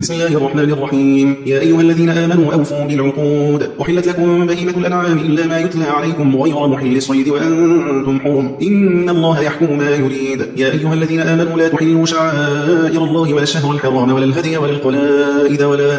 بسم الله الرحمن الرحيم. يا أيها الذين آمنوا أوفوا بالعقود. أحلت لكم بهيمة الأنعام إلا ما يتلى عليكم غير محل الصيد وأنتم حرم. إن الله يحكم ما يريد. يا أيها الذين آمنوا لا تحلوا شعائر الله ولا الشهر الحرام ولا الهدي ولا القلائد ولا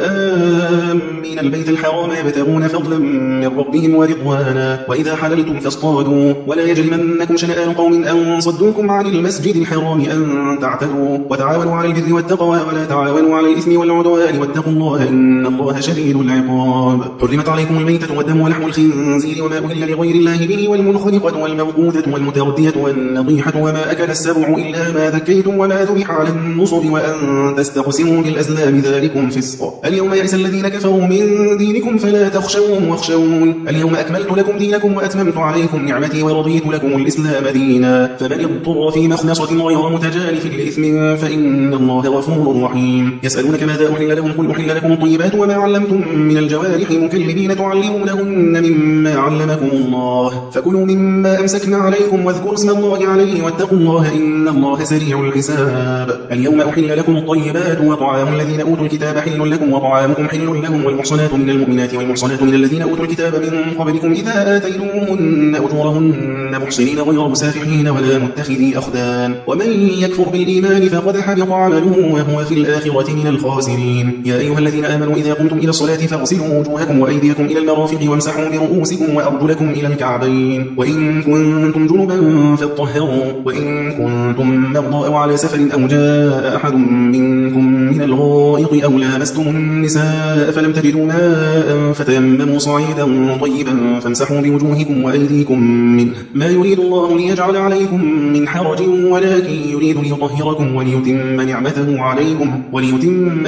آمين البيت الحرام يبتغون فضلا من ربهم ورضوانا. وإذا حللتم فاصطادوا. ولا يجرمنكم شنآن قوم أن صدوكم عن المسجد الحرام أن تعتدوا. وتعاونوا على البر والتقوى ولا تعاونوا على الإثم والعدوان والعدوان واتقوا الله إن الله شديد العقاب. حرمت عليكم الميتة والدم ولحم الخنزير وما أهل لغير الله به والمنخنقة والموقوذة والمتردية والنطيحة وما أكل السبع إلا ما ذكيتم وما ذبح على النصب وأن تستقسموا بالأزلام ذلكم فسق. اليوم يئس الذين كفروا من دينكم فلا تخشوهم واخشون. اليوم أكملت لكم دينكم وأتممت عليكم نعمتي ورضيت لكم الإسلام دينا. فمن اضطر في مخنصة غير متجانف لإثم فإن الله غفور رحيم. يسألونك ماذا أحل لهم قل أحل لكم الطيبات وما علمتم من الجوارح مكلبين تعلمونهن مما علمكم الله. فكلوا مما أمسكنا عليكم واذكروا اسم الله عليه واتقوا الله إن الله سريع الحساب. اليوم أحل لكم الطيبات وطعام الذين أوتوا الكتاب حل لكم وطعامكم حل لهم والمحصنات من المؤمنات والمحصنات من الذين أوتوا الكتاب من قبلكم إذا آتيتموهن أجورهن محصنين غير مسافحين ولا متخذي أخدان. ومن يكفر بالإيمان فقد حبط عمله وهو في الآخرة من الخاسرين. المسلمين يا أيها الذين آمنوا إذا قمتم إلى الصلاة فاغسلوا وجوهكم وأيديكم إلى المرافق وامسحوا برؤوسكم وأرجلكم إلى الكعبين. وإن كنتم جنبا فاطهروا. وإن كنتم مرضى أو على سفر أو جاء أحد منكم من الغائط أو لامستم النساء فلم تجدوا ماء فتيمموا صعيدا طيبا فامسحوا بوجوهكم وأيديكم منه. ما يريد الله ليجعل عليكم من حرج ولكن يريد ليطهركم وليتم نعمته عليكم وليتم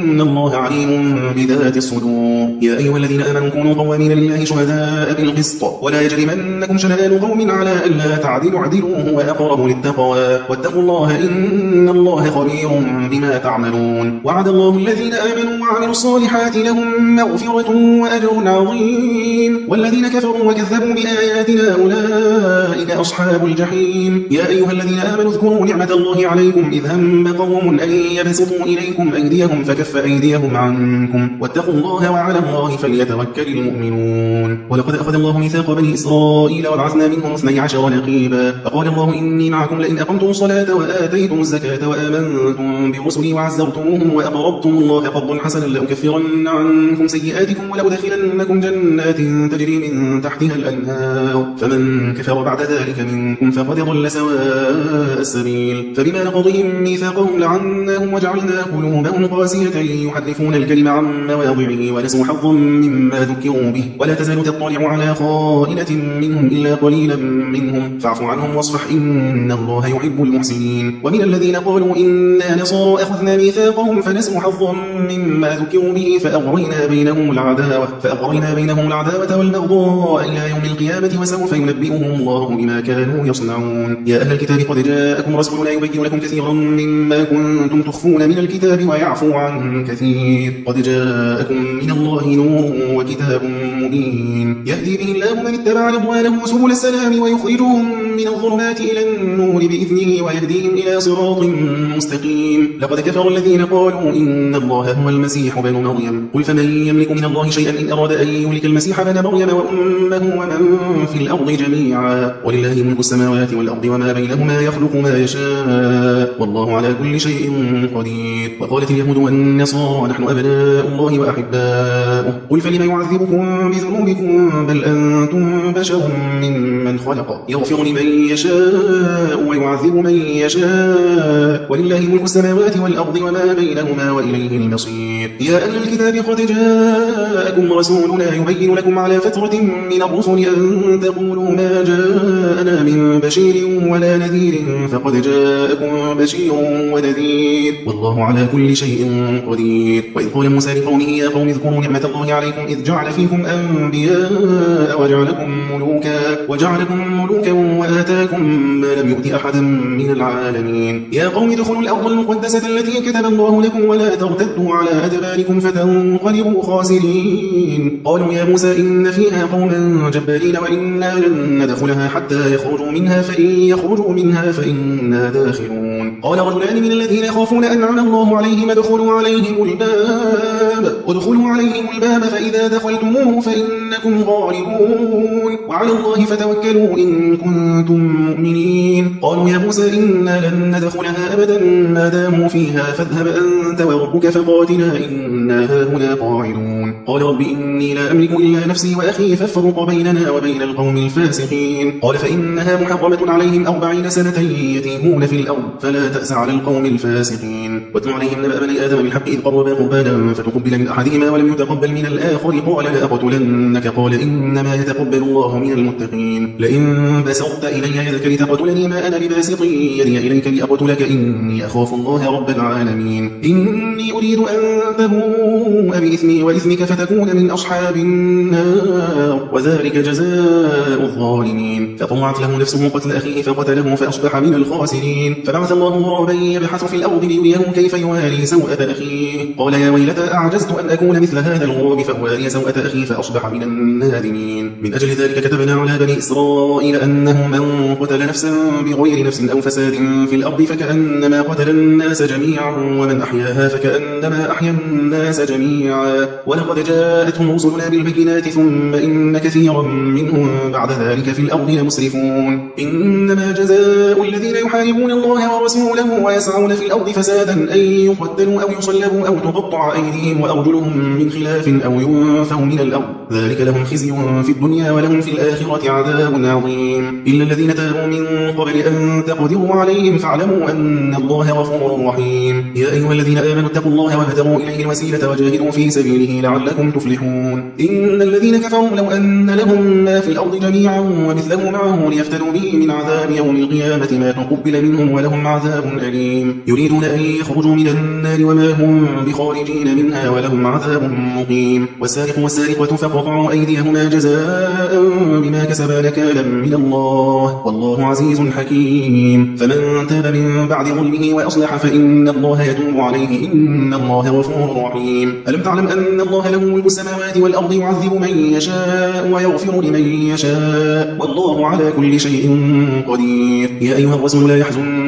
الله عليم بذات الصدور. يا أيها الذين آمنوا كونوا قوامين لله شهداء بالقسط ولا يجرمنكم شنآن قوم على ألا تعدلوا اعدلوا هو أقرب للتقوى. واتقوا الله إن الله خبير بما تعملون. وعد الله الذين آمنوا وعملوا الصالحات لهم مغفرة وأجر عظيم. والذين كفروا وكذبوا كذبوا بآياتنا أولئك أصحاب الجحيم. يا أيها الذين آمنوا اذكروا نعمة الله عليكم إذ هم قوم أن يبسطوا إليكم أيديهم فكف أيديهم عنكم. واتقوا الله وعلى الله فليتوكل المؤمنون. ولقد أخذ الله ميثاق بني إسرائيل وبعثنا منهم اثني عشر نقيبا. فقال الله إني معكم لئن أقمتم الصلاة وآتيتم الزكاة وآمنتم برسلي وعزرتموهم وأقرضتم الله قرضا حسنا لأكفرن عنكم سيئاتكم ولأدخلنكم جنات تجري من تحتها الأنهار. فمن كفر بعد ذلك منكم فقد ضل سواء السبيل. فبما نقضهم ميثاقهم لعناهم وجعلنا قلوبهم قاسية يحرفون الكلم عن مواضعه ونسوا حظا مما ذكروا به. ولا تزال تطلع على خائنة منهم إلا قليلا منهم. فاعف عنهم واصفح إن الله يحب المحسنين. ومن الذين قالوا إنا نصارى أخذنا ميثاقهم فنسوا حظا مما ذكروا به. فأغرينا بينهم العداوة فأغرينا بينهم العداوة والبغضاء إلى يوم القيامة وسوف ينبئهم الله بما كانوا يصنعون. يا أهل الكتاب قد جاءكم رسولنا يبين لكم كثيرا مما كنتم تخفون من الكتاب ويعفو عن كثير. قد جاءكم من الله نور وكتاب مبين. يهدي به الله من اتبع رضوانه سبل السلام ويخرجهم من الظلمات إلى النور بإذنه ويهديهم إلى صراط مستقيم. لقد كفر الذين قالوا إن الله هو المسيح بن مريم. قل فمن يملك من الله شيئا إن أراد أن يهلك المسيح بن مريم وأمه ومن في الأرض جميعا. ولله ملك السماوات والأرض وما بينهما يخلق ما يشاء. والله على كل شيء قدير. وقالت اليهود والنصارى نحن أبناء الله وأحباؤه. قل فلم يعذبكم بذنوبكم؟ بل أنتم بشر ممن خلق. يغفر لمن يشاء ويعذب من يشاء. ولله ملك السماوات والأرض وما بينهما وإليه المصير. يا أهل الكتاب قد جاءكم رسولنا يبين لكم على فترة من الرسل أن تقولوا ما جاءنا من بشير ولا نذير. فقد جاءكم بشير ونذير. والله على كل شيء قدير وإذ قال موسى لقومه يا قوم اذكروا نعمة الله عليكم إذ جعل فيكم أنبياء وجعلكم ملوكا وجعلكم ملوكا وآتاكم ما لم يؤت أحدا من العالمين. يا قوم ادخلوا الأرض المقدسة التي كتب الله لكم ولا ترتدوا على أدباركم فتنقلبوا خاسرين. قالوا يا موسى إن فيها قوما جبارين وإنا لن ندخلها حتى يخرجوا منها فإن يخرجوا منها فإنا داخلون. قال رجلان من الذين يخافون أنعم الله عليهم ادخلوا عليهم الباب. ادخلوا عليهم الباب فإذا دخلتموه فإنكم غالبون. وعلى الله فتوكلوا إن كنتم مؤمنين. قالوا يا موسى إنا لن ندخلها أبدا. ما داموا فيها فاذهب أنت وربك فقاتلا. إنا هاهنا قاعدون. قال رب إني لا أملك إلا نفسي وأخي فافرق بيننا وبين القوم الفاسقين. قال فإنها محرمة عليهم أربعين سنة يتيهون في الأرض. فلا تأس على القوم الفاسقين. واتل عليهم نبأ بني آدم بالحق إذ قربا قربانا فتقبل من أحدهما ولم يتقبل من الآخر. قال لأقتلنك؟ قال إنما يتقبل الله من المتقين. لئن بسطت إلي يدك لتقتلني ما أنا بباسط. يدي إليك لأقتلك. إني أخاف الله رب العالمين. إني أريد أن تبوء بإثمي وإثمك فتكون من أصحاب النار. وذلك جزاء الظالمين. فطمعت له نفسه قتل أخيه فقتله فأصبح من الخاسرين. فبعث الله غرابا يبحث في الأرض ليريه كيف يواري سوءة أخيه قال يا ويلتى أعجزت أن أكون مثل هذا الغراب فأواري سوءة أخي فأصبح من النادمين. من أجل ذلك كتبنا على بني إسرائيل أنه من قتل نفسا بغير نفس أو فساد في الأرض فكأنما قتل الناس جميعا ومن أحياها فكأنما أحيا الناس جميعا. ولقد جاءتهم رسلنا بالبينات ثم إن كثيرا منهم بعد ذلك في الأرض لمسرفون. إنما جزاء الذين يحاربون الله ورسوله ويسعون في الأرض فسادا أن يقتلوا أو يصلبوا أو تقطع أيديهم وأرجلهم من خلاف أو ينفوا من الأرض. ذلك لهم خزي في الدنيا ولهم في الآخرة عذاب عظيم. إلا الذين تابوا من قبل أن تقدروا عليهم فاعلموا أن الله غفور رحيم. يا أيها الذين آمنوا اتقوا الله وابتغوا إليه الوسيلة وجاهدوا في سبيله لعلكم تفلحون. إن الذين كفروا لو أن لهم ما في الأرض جميعا ومثله معه ليفتدوا به من عذاب يوم القيامة ما تقبل منهم ولهم عذاب أليم. يريدون أن يخرجوا من النار وما هم بخارجين منها ولهم عذاب مقيم. والسارق والسارقة فقطعوا أيديهما جزاء بما كسبا نكالا من الله. والله عزيز حكيم. فمن تاب من بعد ظلمه وأصلح فإن الله يتوب عليه. إن الله غفور رحيم. ألم تعلم أن الله له ملك السماوات والأرض يعذب من يشاء ويغفر لمن يشاء؟ والله على كل شيء قدير. يا أيها الرسول لا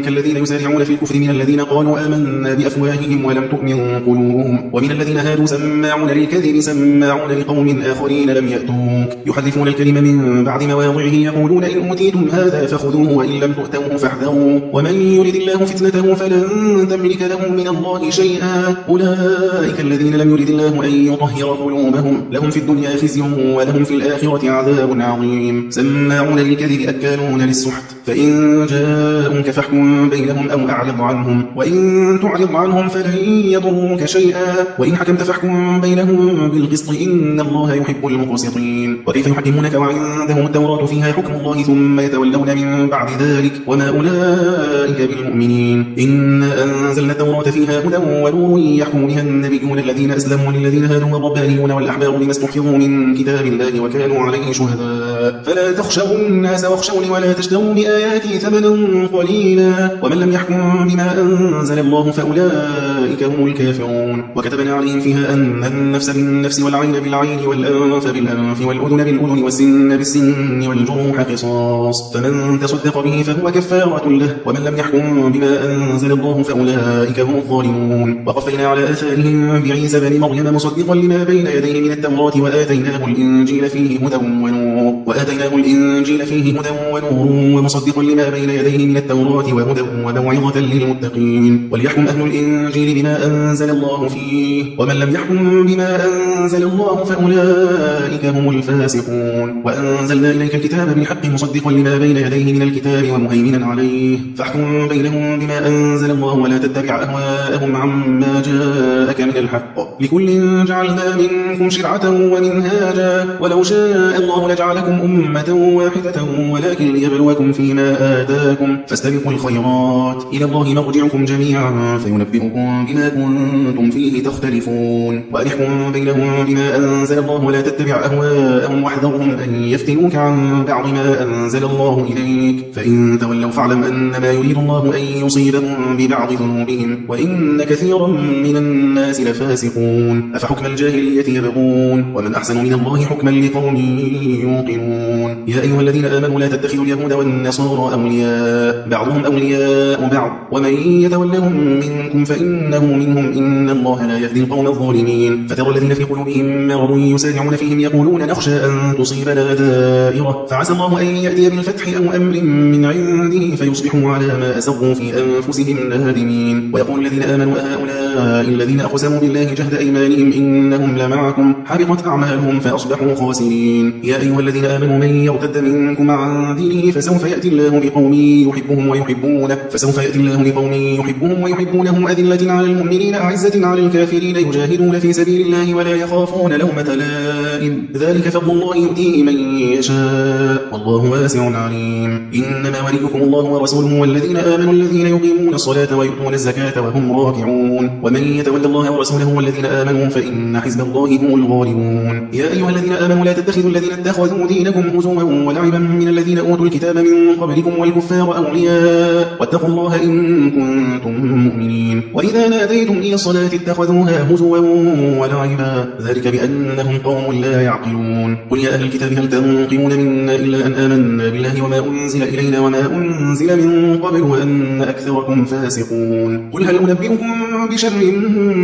يحزنك الذين يسارعون في الكفر من الذين قالوا آمنا بأفواههم ولم تؤمن قلوبهم ومن الذين هادوا سماعون للكذب سماعون لقوم آخرين لم يأتوك يحذفون الكلم من بعد مواضعه يقولون إن أوتيتم هذا فخذوه وإن لم تؤتوه فاحذروا ومن يرد الله فتنته فلن تملك له من الله شيئا أولئك الذين لم يرد الله أن يطهر قلوبهم لهم في الدنيا خزي ولهم في الآخرة عذاب عظيم سماعون للكذب أكالون للسحت فإن جاءوك فاحكم بينهم أو أعرض عنهم. وإن تعرض عنهم فلن يضروك شيئا. وإن حكمت فاحكم بينهم بالقسط. إن الله يحب المقسطين. وكيف يحكمونك وعندهم التوراة فيها حكم الله ثم يتولون من بعد ذلك. وما أولئك بالمؤمنين. إنا أنزلنا التوراة فيها هدى ونور يحكم بها النبيون الذين أسلموا للذين هادوا والربانيون والأحبار بما استحفظوا من كتاب الله وكانوا عليه شهداء. فلا تخشوا الناس واخشوني ولا تشتروا بآياتي ثمنا قليلا. ومن لم يحكم بما أنزل الله فأولئك هم الكافرون. وكتبنا عليهم فيها أن النفس بالنفس والعين بالعين والأنف بالأنف والأذن بالأذن والسن بالسن والجروح قصاص. فمن تصدق به فهو كفارة له. ومن لم يحكم بما أنزل الله فأولئك هم الظالمون. وقفينا على آثارهم بعيسى بن مريم مصدقا لما بين يديه من التوراة وآتيناه الإنجيل فيه هدى ونور. وآتيناه الإنجيل فيه هدى ونور. ومصدقا لما بين يديه من التوراة وهدى وموعظة للمتقين. وليحكم أهل الإنجيل بما أنزل الله فيه ومن لم يحكم بما أنزل الله فأولئك هم الفاسقون. وأنزلنا إليك الكتاب بالحق مصدقا لما بين يديه من الكتاب ومهيمنا عليه. فاحكم بينهم بما أنزل الله ولا تتبع أهواءهم عما جاءك من الحق. لكل جعلنا منكم شرعة ومنهاجا. ولو شاء الله لجعلكم أمة واحدة ولكن ليبلوكم فيما آتاكم. فاستبقوا الخيرات. إلى الله مرجعكم جميعا. فينبئكم بما كنتم فيه تختلفون. وأنحكم بينهم بما أنزل الله. ولا تتبع أهواءهم واحذرهم أن يفتنوك عن بعض ما أنزل الله إليك. فإن تولوا فاعلم أنما يريد الله أن يصيبهم ببعض ذنوبهم. وإن كثيرا من الناس لفاسقون. أفحكم الجاهلية يبغون. ومن أحسن من الله حكما لقوم يوقنون. يا أيها الذين آمنوا لا تتخذوا اليهود والنصارى أولياء. بعضهم أولياء بعض. ومن يتولهم منكم فإنه منهم إن الله لا يهدي القوم الظالمين. فترى الذين في قلوبهم مرض يسارعون فيهم يقولون نخشى أن تصيبنا دائرة فعسى الله أن يأتي بالفتح أو أمر من عنده فيصبحوا على ما أسروا في أنفسهم نادمين. ويقول الذين آمنوا الذين أقسموا بالله جهد أيمانهم إنهم لمعكم حبطت أعمالهم فأصبحوا خاسرين. يا أيها الذين آمنوا من يرتد منكم عن دينه فسوف يأتي الله بقوم يحبهم ويحبونه فسوف يأتي الله بقوم يحبهم ويحبونه أذلة على المؤمنين أعزة على الكافرين يجاهدون في سبيل الله ولا يخافون لومة لائم. ذلك فضل الله يؤتيه من يشاء. والله واسع عليم. إنما وليكم الله ورسوله والذين آمنوا الذين يقيمون الصلاة ويؤتون الزكاة وهم راكعون. ومن يتولى الله ورسوله والذين آمنوا فإن حزب الله هم الغالبون. يا أيها الذين آمنوا لا تتخذوا الذين اتخذوا دينكم هزوا ولعبا من الذين أوتوا الكتاب من قبلكم والكفار أولياء واتقوا الله إن كنتم مؤمنين. وإذا ناديتم إلى الصلاة اتخذوها هزوا ولعبا ذلك بأنهم قوم لا يعقلون. قل يا أهل الكتاب هل تنقمون منا إلا أن آمنا بالله وما أنزل إلينا وما أنزل من قبل وأن أكثركم فاسقون. قل هل أنبئكم بشر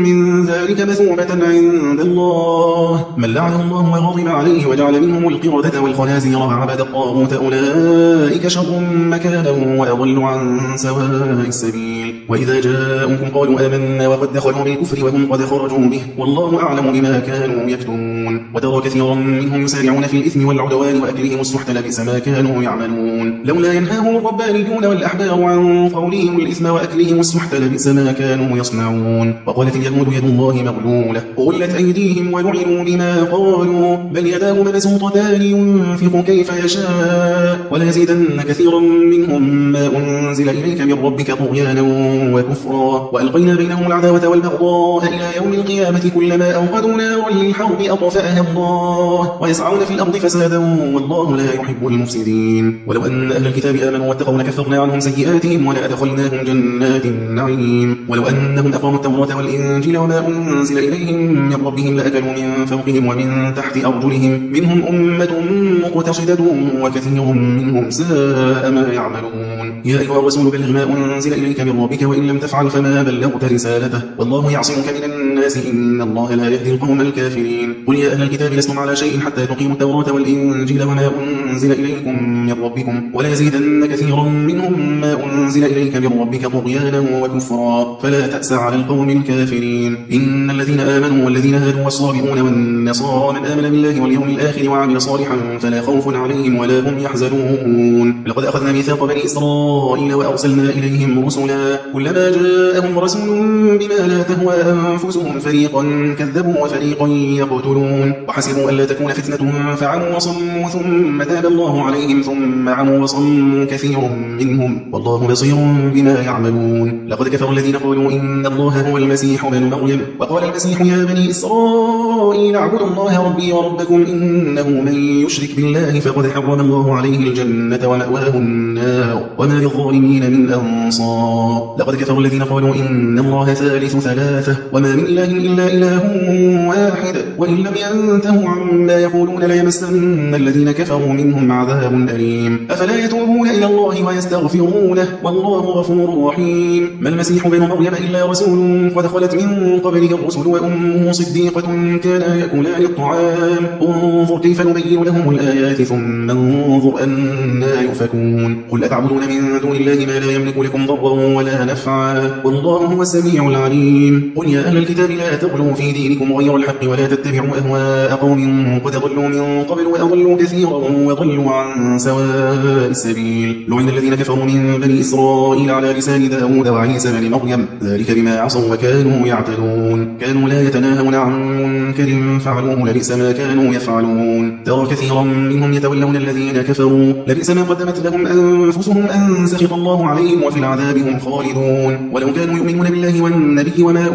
من ذلك مثوبة عند الله. من لعنه الله وغضب عليه وجعل منهم القردة والخنازير وعبد الطاغوت أولئك شر مكانا وأضل عن سواء السبيل. وإذا جاءوكم قالوا آمنا وقد دخلوا بالكفر وهم قد خرجوا به. والله أعلم بما كانوا يكتمون. وترى كثيرا منهم يسارعون في الإثم والعدوان وأكلهم السحت لبس ما كانوا يعملون. لولا ينهاهم الربانيون والأحبار عن قولهم الإثم وأكلهم السحت لبس ما كانوا يصنعون. وقالت اليهود يد الله مغلولة. غلت أيديهم ولعنوا بما قالوا. بل يداه مبسوطتان ينفق كيف يشاء. وليزيدن كثيرا منهم ما أنزل إليك من ربك طغيانا وكفرا. وألقينا بينهم العداوة والبغضاء إلى يوم القيامة كلما أوقدوا نارا للحرب أطفأها الله. ويسعون في الأرض فسادا والله لا يحب المفسدين. ولو أن أهل الكتاب آمنوا واتقوا لكفرنا عنهم سيئاتهم ولأدخلناهم جنات النعيم. ولو أنهم أقاموا التوراة والإنجيل وما أنزل إليهم من ربهم لأكلوا من فوقهم ومن تحت أرجلهم. منهم أمة مقتصدة وكثير منهم ساء ما يعملون. يا أيها الرسول بلغ ما أنزل إليك من ربك وإن لم تفعل فما بلغت رسالته. والله يعصمك من الناس إن الله لا يهدي القوم الكافرين. قل يا أهل الكتاب لستم على شيء حتى تقيموا التوراة والإنجيل وما أنزل إليكم من ربكم. ولا يزيدن كثيرا منهم ما أنزل إليك من ربك طغيانا وكفرا. فلا تأس على القوم الكافرين إن الذين آمنوا والذين هادوا والصابئون والنصارى من آمن بالله واليوم الآخر وعمل صالحا فلا خوف عليهم ولا هم يحزنون لقد أخذنا ميثاق بني إسرائيل وأرسلنا إليهم رسلا كلما جاءهم رسول بما لا تهوى أنفسهم فريقا كذبوا وفريقا يقتلون وحسبوا ألا تكون فتنة فعموا وصموا ثم تاب الله عليهم ثم عموا وصموا كثير منهم والله بصير بما يعملون لقد كفر الذين قالوا إن الله هو المسيح بن مريم وقال المسيح يا بني إسرائيل اعبدوا الله ربي وربكم إنه من يشرك بالله فقد حرم الله عليه الجنة ومأواه النار وما للظالمين من أنصار. لقد كفر الذين قالوا إن الله ثالث ثلاثة وما من إله إلا إله واحد وإن لم ينتهوا عما يقولون ليمسن الذين كفروا منهم عذاب أليم. أفلا يتوبون إلى الله ويستغفرونه؟ والله غفور رحيم. ما المسيح بن مريم إلا رسول قد خلت من قبله الرسل وأمه صديقة كانا يأكلان الطعام. انظر كيف نبين لهم الآيات ثم انظر أنا يؤفكون. قل أتعبدون من دون الله ما لا يملك لكم ضرا ولا نفعا؟ والله هو السميع العليم. قل يا أهل الكتاب لا تغلوا في دينكم غير الحق ولا تتبعوا أهواء قوم قد ضلوا من قبل وأضلوا كثيرا وضلوا عن سواء السبيل. لعن الذين كفروا من بني إسرائيل على لسان داود وعيسى بن مريم. ذلك بما عصوا عصوا وكانوا يعتدون كانوا لا يتناهون عن منكر فعلوه لبئس ما كانوا يفعلون. ترى كثيرا منهم يتولون الذين كفروا. لبئس ما قدمت لهم أنفسهم أن سخط الله عليهم وفي العذاب هم خالدون. ولو كانوا يؤمنون بالله والنبي وما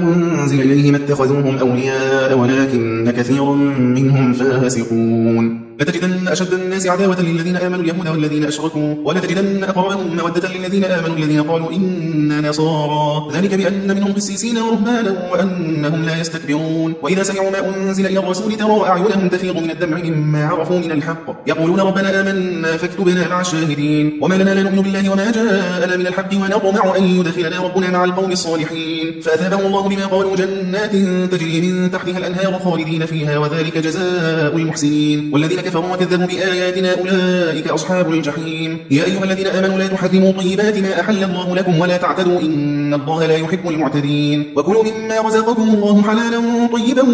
أنزل إليهم اتخذوهم أولياء ولكن كثيرا منهم فاسقون. لتجدن أشد الناس عداوة للذين آمنوا اليهود والذين أشركوا ولتجدن أقربهم مودة للذين آمنوا الذين قالوا إنا نصارى. ذلك بأن منهم قسيسين ورهبانا وأنهم لا يستكبرون. وإذا سمعوا ما أنزل إلى الرسول ترى أعينهم تفيض من الدمع مما عرفوا من الحق. يقولون ربنا آمنا فاكتبنا مع الشاهدين. وما لنا لا نؤمن بالله وما جاءنا من الحق ونطمع أن يدخلنا ربنا مع القوم الصالحين. فأثابهم الله بما قالوا جنات تجري من تحتها الأنهار خالدين فيها وذلك جزاء المحسنين. والذين كفروا وكذبوا بآياتنا أولئك أصحاب الجحيم. يا أيها الذين آمنوا لا تحرموا طيبات ما أحل الله لكم ولا تعتدوا إن الله لا يحب المعتدين. وكلوا مما رزقكم الله حلالا طيبا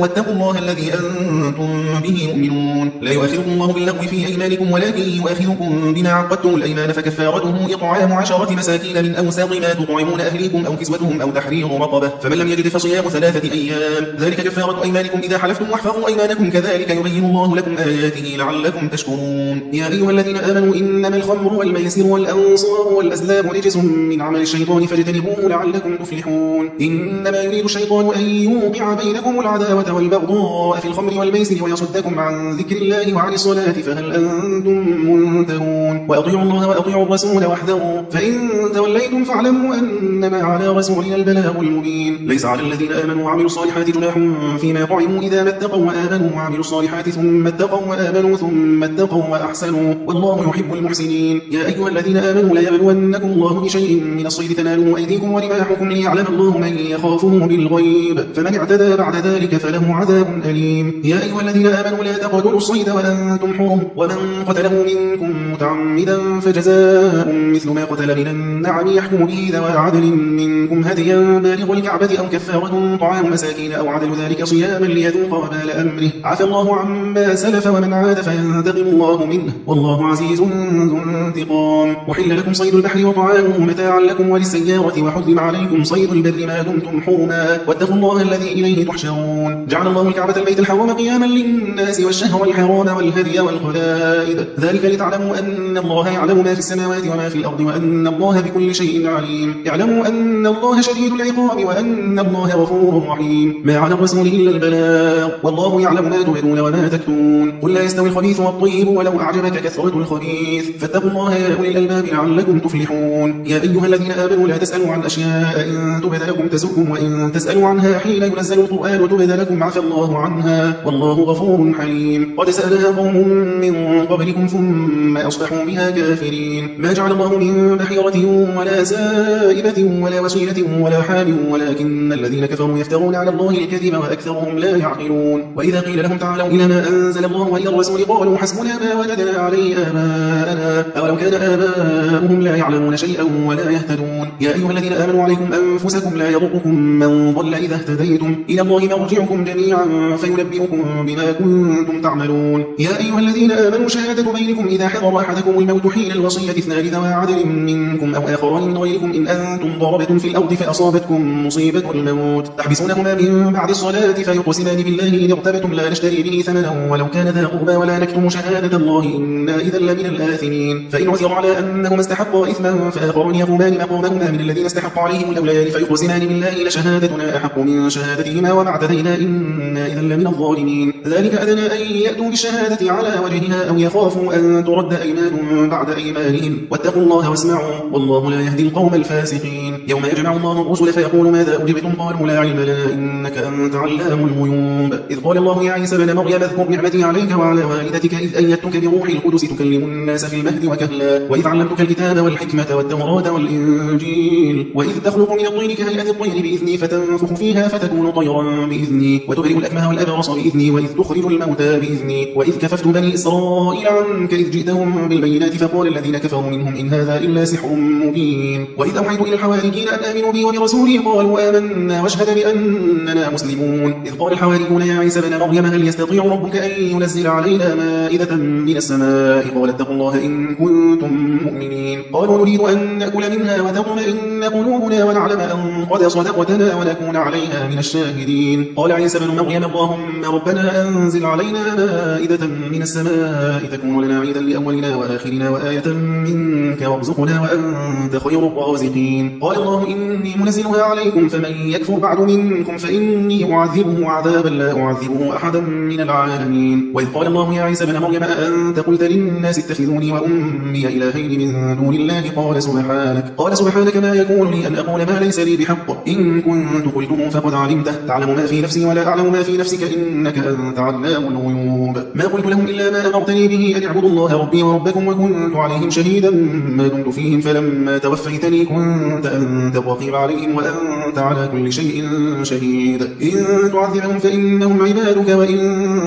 واتقوا الله الذي أنتم به مؤمنون. لا يؤاخذكم الله باللغو في أيمانكم ولكن يؤاخذكم بما عقدتم الأيمان فكفارته إطعام عشرة مساكين من أوساط ما تطعمون أهليكم أو كسوتهم أو تحرير رقبة. فمن لم يجد فصيام ثلاثة أيام ذلك كفارة أيمانكم إذا حلفتم واحفظوا أيمانكم. كذلك يبين الله لكم آيات آياته لعلكم تشكرون. يا أيها الذين آمنوا إنما الخمر والميسر والأنصار والأزلام رجس من عمل الشيطان فاجتنبوه لعلكم تفلحون. إنما يريد الشيطان أن يوقع بينكم العداوة والبغضاء في الخمر والميسر ويصدكم عن ذكر الله وعن الصلاة فهل أنتم منتهون؟ وأطيعوا الله وأطيعوا الرسول واحذروا. فإن توليتم فاعلموا أنما على رسولنا البلاغ المبين. ليس على الذين آمنوا وعملوا الصالحات جناح فيما طعموا إذا ما اتقوا وآمنوا وعملوا الصالحات ثم اتقوا وآمنوا ثم اتقوا وأحسنوا والله يحب المحسنين. يا أيها الذين آمنوا لا يبلونكم الله بشيء من الصيد تنالوا أيديكم ورماحكم ليعلم الله من يخافه بالغيب. فمن اعتدى بعد ذلك فله عذاب أليم. يا أيها الذين آمنوا لا تقتلوا الصيد وأنتم حرم. ومن قتله منكم متعمدا فجزاء مثل ما قتل من النعم يحكم به ذوى عدل منكم هديا بالغ الكعبة أو كفارة طعام مساكين أو عدل ذلك صياما ليذوق وبال أمره. عفى الله عما سلف ومن عاد فينتقم الله منه. والله عزيز ذو انتقام. وحل لكم صيد البحر وطعامه متاعا لكم وللسيارة وحرم عليكم صيد البر ما دمتم حرما. واتقوا الله الذي إليه تحشرون. جعل الله الكعبة البيت الحرام قياما للناس والشهر الحرام والهدي والقلائد. ذلك لتعلموا أن الله يعلم ما في السماوات وما في الأرض وأن الله بكل شيء عليم. اعلموا أن الله شديد العقاب وأن الله غفور رحيم. ما على الرسول إلا البلاغ. والله يعلم ما تبدون وما تكتمون. قل لا يستوي الخبيث والطيب ولو أعجبك كثرة الخبيث. فاتقوا الله يا أولي الألباب لعلكم تفلحون. يا أيها الذين آمنوا لا تسألوا عن أشياء إن تبد لكم تسؤكم وإن تسألوا عنها حين ينزل القرآن تبد لكم عفى الله عنها والله غفور حليم. قد سألها قوم من قبلكم ثم أصبحوا بها كافرين. ما جعل الله من بحيرة ولا سائبة ولا وسيلة ولا حام ولكن الذين كفروا يفترون على الله الكذب وأكثرهم لا يعقلون. وإذا قيل لهم تعالوا إلى ما أنزل الله وإلى الرسول قالوا حسبنا ما وجدنا عليه آباءنا. أولو كان آباؤهم لا يعلمون شيئا ولا يهتدون. يا أيها الذين آمنوا عليكم أنفسكم لا يضركم من ضل إذا اهتديتم. إلى الله مرجعكم جميعا فينبئكم بما كنتم تعملون. يا أيها الذين آمنوا شهادة بينكم إذا حضر أحدكم الموت حين الوصية اثنان ذوى عدل منكم أو آخرين من غيركم إن أنتم ضربتم في الأرض فأصابتكم مصيبة الموت. تحبسونهما من بعد الصلاة فيقسمان بالله إن ارتبتم لا نشتري به ثمنا ولو كان ذا قربى ولا نكتم شهادة الله إنا إذا لمن الآثمين. فإن عثر على أنهما استحقا إثما فآخرون يقومان مقامهما من الذين استحق عليهم الأوليان فيقسمان بالله لشهادتنا أحق من شهادتهما وما اعتدينا إنا إذا لمن الظالمين. ذلك أدنى أن يأتوا بالشهادة على وجهها أو يخافوا أن ترد أيمان بعد أيمانهم. واتقوا الله واسمعوا والله لا يهدي القوم الفاسقين. يوم يجمع الله الرسل فيقول ماذا أجبتم؟ قالوا لا علم لنا إنك أنت علام الغيوب. إذ قال الله يا عيسى بن مريم اذكر نعمتي عليك وعلى والدتك إذ أيدتك بروح القدس تكلم الناس في المهد وكهلا. وإذ علمتك الكتاب والحكمة والتوراة والإنجيل. وإذ تخلق من الطين كهيئة الطير بإذني فتنفخ فيها فتكون طيرا بإذني. وتبرئ الأكمه والأبرص بإذني. وإذ تخرج الموتى بإذني. وإذ كففت بني إسرائيل عنك إذ جئتهم بالبينات فقال الذين كفروا منهم إن هذا إلا سحر مبين. وإذ أوحيت إلى الحواريين أن آمنوا بي وبرسولي قالوا آمنا. واشهد بأننا مسلمون. إذ قال الحواريون يا عيسى بن مريم هل يستطيع ربك أن ينزل علينا مائدة من السماء قال اتقوا الله إن كنتم مؤمنين. قالوا نريد أن نأكل منها وتطمئن قلوبنا ونعلم أن قد صدقتنا ونكون عليها من الشاهدين. قال عيسى بن مريم اللهم ربنا أنزل علينا مائدة من السماء تكون لنا عيدا لأولنا وآخرنا وآية منك وارزقنا وأنت خير الرازقين. قال الله إني منزلها عليكم فمن يكفر بعد منكم فإني أعذبه عذابا لا أعذبه أحدا من العالمين. وإذ قال الله يا عيسى بن مريم أأنت قلت للناس اتخذوني وأمي إلهين من دون الله؟ قال سبحانك. قال سبحانك ما يكون لي أن أقول ما ليس لي بحق. إن كنت قلته فقد علمته. تعلم ما في نفسي ولا أعلم ما في نفسك. إنك أنت علام الغيوب. ما قلت لهم إلا ما أمرتني به أن اعبدوا الله ربي وربكم وكنت عليهم شهيدا. ما دمت فيهم فلما توفيتني كنت أنت الرقيب عليهم وأنت على كل شيء شهيد. إن تعذبهم فإنهم عبادك وإن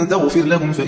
تغفر لهم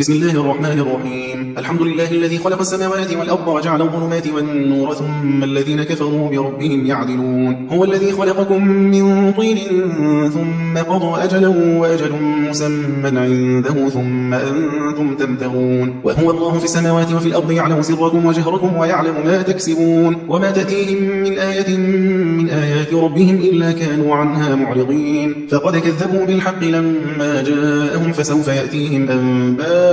بسم الله الرحمن الرحيم. الحمد لله الذي خلق السماوات والأرض وجعل الظلمات والنور ثم الذين كفروا بربهم يعدلون. هو الذي خلقكم من طين ثم قضى أجلا وأجل مسمى عنده ثم أنتم تمتغون وهو الله في السماوات وفي الأرض يعلم سركم وجهركم ويعلم ما تكسبون. وما تأتيهم من آية من آيات ربهم إلا كانوا عنها معرضين. فقد كذبوا بالحق لما جاءهم فسوف يأتيهم أنباء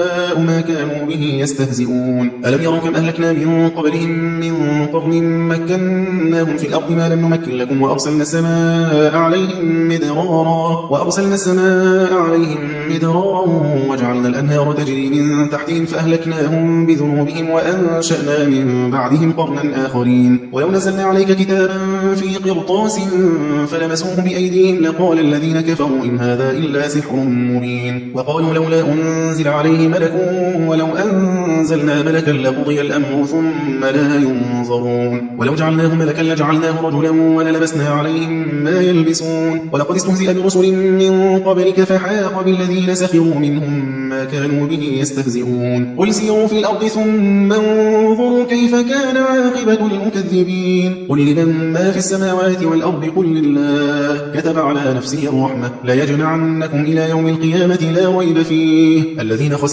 ما كانوا به يستهزئون. ألم يروا كم أهلكنا من قبلهم من قرن مكناهم في الأرض ما لم نمكن لكم وأرسلنا السماء عليهم مدرارا وأرسلنا السماء عليهم مدرارا وجعلنا الأنهار تجري من تحتهم فأهلكناهم بذنوبهم وأنشأنا من بعدهم قرنا آخرين. ولو نزلنا عليك كتابا في قرطاس فلمسوه بأيديهم لقال الذين كفروا إن هذا إلا سحر مبين. وقالوا لولا أنزل عليه ملك ولو أنزلنا ملكا لقضي الأمر ثم لا ينظرون. ولو جعلناه ملكا لجعلناه رجلا وللبسنا عليهم ما يلبسون. ولقد استهزئ برسل من قبلك فحاق بالذين سخروا منهم ما كانوا به يستهزئون. قل سيروا في الأرض ثم انظروا كيف كان عاقبة المكذبين. قل لمن ما في السماوات والأرض قل لله. كتب على نفسه الرحمة. لا يجمعنكم إلى يوم القيامة لا ريب فيه. الذين خسروا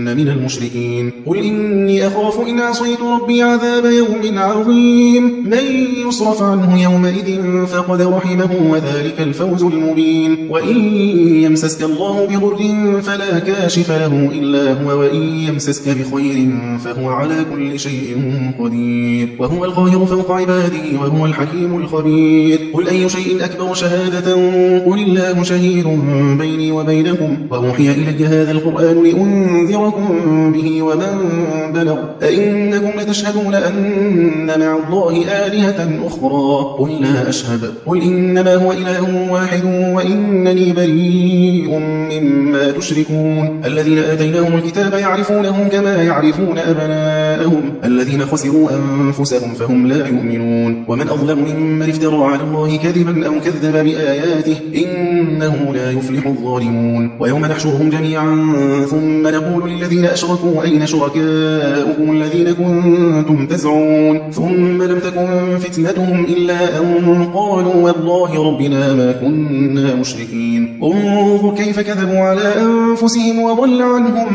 من المشركين. قل إني أخاف إن عصيت ربي عذاب يوم عظيم. من يصرف عنه يومئذ فقد رحمه وذلك الفوز المبين. وإن يمسسك الله بضر فلا كاشف له إلا هو وإن يمسسك بخير فهو على كل شيء قدير. وهو القاهر فوق عباده وهو الحكيم الخبير. قل أي شيء أكبر شهادة؟ قل الله شهيد بيني وبينكم. وأوحي إلي هذا القرآن لأنذركم به ومن بلغ أئنكم لتشهدون أن مع الله آلهة أخرى قل لا أشهد قل إنما هو إله واحد وإنني بريء مما تشركون الذين آتيناهم الكتاب يعرفونه كما يعرفون أبناءهم الذين خسروا أنفسهم فهم لا يؤمنون ومن أظلم ممن افترى على الله كذبا أو كذب بآياته إنه لا يفلح الظالمون ويوم نحشرهم جميعا ثم نقول للذين أشركوا أين شركاؤكم الذين كنتم تزعون ثم لم تكن فتنتهم إلا أن قالوا والله ربنا ما كنا مشركين. انظر كيف كذبوا على أنفسهم وضل عنهم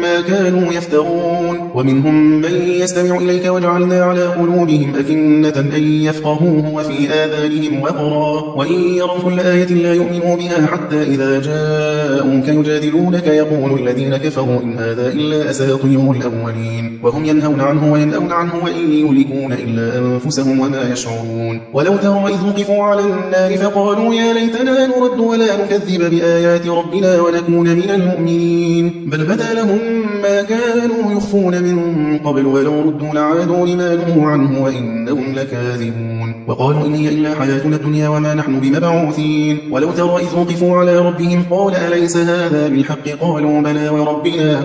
ما كانوا يفترون. ومنهم من يستمع إليك وجعلنا على قلوبهم أكنة أن يفقهوه وفي آذانهم وقرا. وإن يروا كل آية لا يؤمنوا بها حتى إذا جاءوك يجادلونك يقول الذين كفروا إن هذا إلا أساطير الأولين. وهم ينهون عنه وينأون عنه وإن يهلكون إلا أنفسهم وما يشعرون. ولو ترى إذ وقفوا على النار فقالوا يا ليتنا نرد ولا نكذب بآيات ربنا ونكون من المؤمنين. بل بدا لهم ما كانوا يخفون من قبل ولو ردوا لعادوا لما نهوا عنه وإنهم لكاذبون. وقالوا إن هي إلا حياتنا الدنيا وما نحن بمبعوثين. ولو ترى إذ وقفوا على ربهم قال أليس هذا بالحق؟ قالوا بلى وربنا.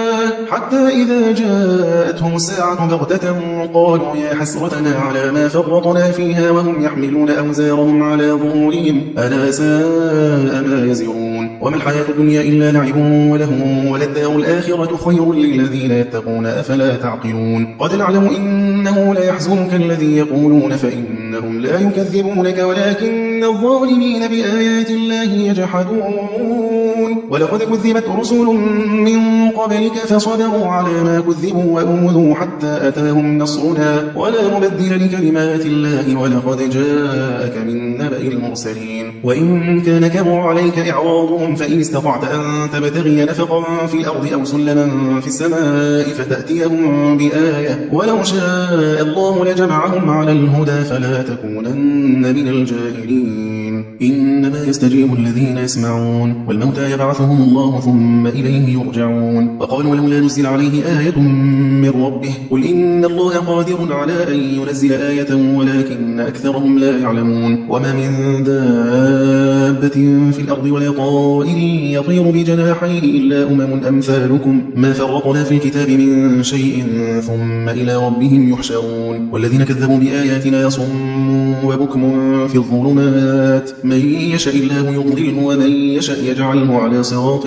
حتى إذا جاءتهم الساعة بغتة قالوا يا حسرتنا على ما فرطنا فيها وهم يحملون أوزارهم على ظهورهم. ألا ساء ما يزرون وما الحياة الدنيا إلا لعب ولهم وللدار الآخرة خير للذين يتقون. أفلا تعقلون؟ قد نعلم إنه لا يحزنك الذي يقولون فإنهم لا يكذبونك ولكن الظالمين بآيات الله يجحدون. ولقد كذبت رسل من قبلك فصبروا على ما كذبوا وأوذوا حتى أتاهم نصرنا. ولا مبدل لكلمات الله ولقد جاءك من نبأ المرسلين. وإن كان كبر عليك إعراضهم فإن استطعت أن تبتغي نفقا في الأرض أو سلما في السماء فتأتيهم بآية. ولو شاء الله لجمعهم على الهدى فلا تكونن من الجاهلين. إنما يستجيب الذين يسمعون. والموتى يبعثهم الله ثم إليه يرجعون. وقالوا لولا نزل عليه آية من ربه. قل إن الله قادر على أن ينزل آية ولكن أكثرهم لا يعلمون. وما من دابة في الأرض ولا طائر يطير بجناحيه إلا أمم أمثالكم. ما فرقنا في الكتاب من شيء ثم إلى ربهم يحشرون. والذين كذبوا بآياتنا يصم وبكم في الظلمات. من يشاء الله يضلله ومن يشاء يجعله على صراط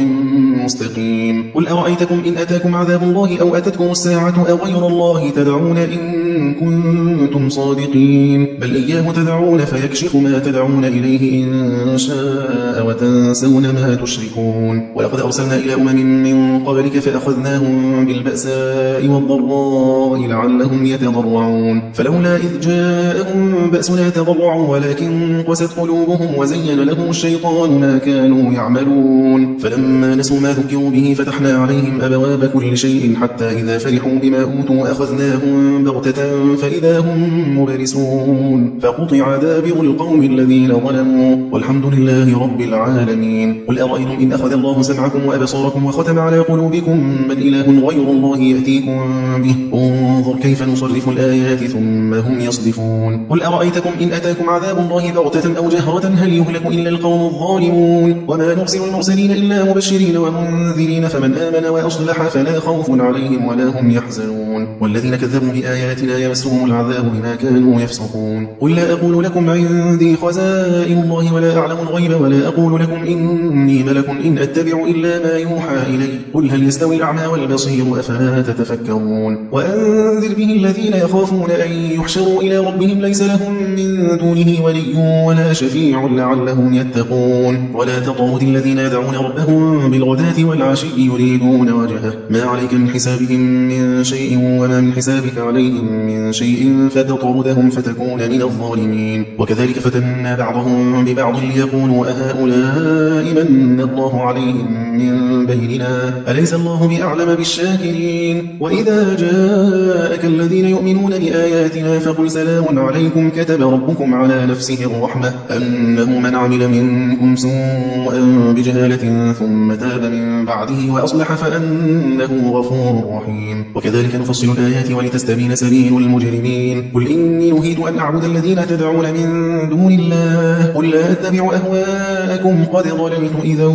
مستقيم. قل أرأيتكم إن أتاكم عذاب الله أو أتتكم الساعة أو غير الله تدعون إن كنتم صادقين. بل إياه تدعون فيكشف ما تدعون إليه إن شاء وتنسون ما تشركون. ولقد أرسلنا إلى أمم من قبلك فأخذناهم بالبأساء والضراء لعلهم يتضرعون. فلولا إذ جاءهم بأسنا تضرعوا ولكن قست قلوبهم وزين لهم الشيطان ما كانوا يعملون. فلما نسوا ما ذكروا به فتحنا عليهم أبواب كل شيء حتى إذا فرحوا بما أوتوا أخذناهم بغتة فإذا هم مبرسون فقطع دابر القوم الذين ظلموا. والحمد لله رب العالمين. قل أرأيتم إن أخذ الله سمعكم وأبصاركم وختم على قلوبكم من إله غير الله يأتيكم به؟ انظر كيف نصرف الآيات ثم هم يصدفون. قل أرأيتكم إن أتاكم عذاب الله بغتة أو جهرة هل يهلك إلا القوم الظالمون؟ وما نرسل المرسلين إلا مبشرين ومنذرين فمن آمن وأصلح فلا خوف عليهم ولا هم يحزنون. والذين كذبوا بآياتنا يمسهم العذاب بما كانوا يفسقون. قل لا أقول لكم عندي خزائن الله ولا أعلم الغيب ولا أقول لكم إني ملك إن أتبع إلا ما يوحى إلي. قل هل يستوي الأعمى والبصير؟ أفلا تتفكرون؟ وأنذر به الذين يخافون أن يحشروا إلى ربهم ليس لهم من دونه ولي ولا شفيع لعلهم يتقون. ولا تطرد الذين يدعون ربهم بالغداة والعشي يريدون وجهه. ما عليك من حسابهم من شيء وما من حسابك عليهم من شيء فتطردهم فتكون من الظالمين. وكذلك فتنا بعضهم ببعض ليقولوا أهؤلاء من الله عليهم من بيننا؟ أليس الله بأعلم بالشاكرين؟ وإذا جاءك الذين يؤمنون بآياتنا فقل سلام عليكم كتب ربكم على نفسه الرحمة أنه من عمل منكم سوءا بجهالة ثم تاب من بعده وأصلح فأنه غفور رحيم. وكذلك نفصل الآيات ولتستبين سبيل المجرمين. قل إني نهيت أن أعبد الذين تدعون من دون الله. قل لا أتبع أهواءكم. قد ضللت إذا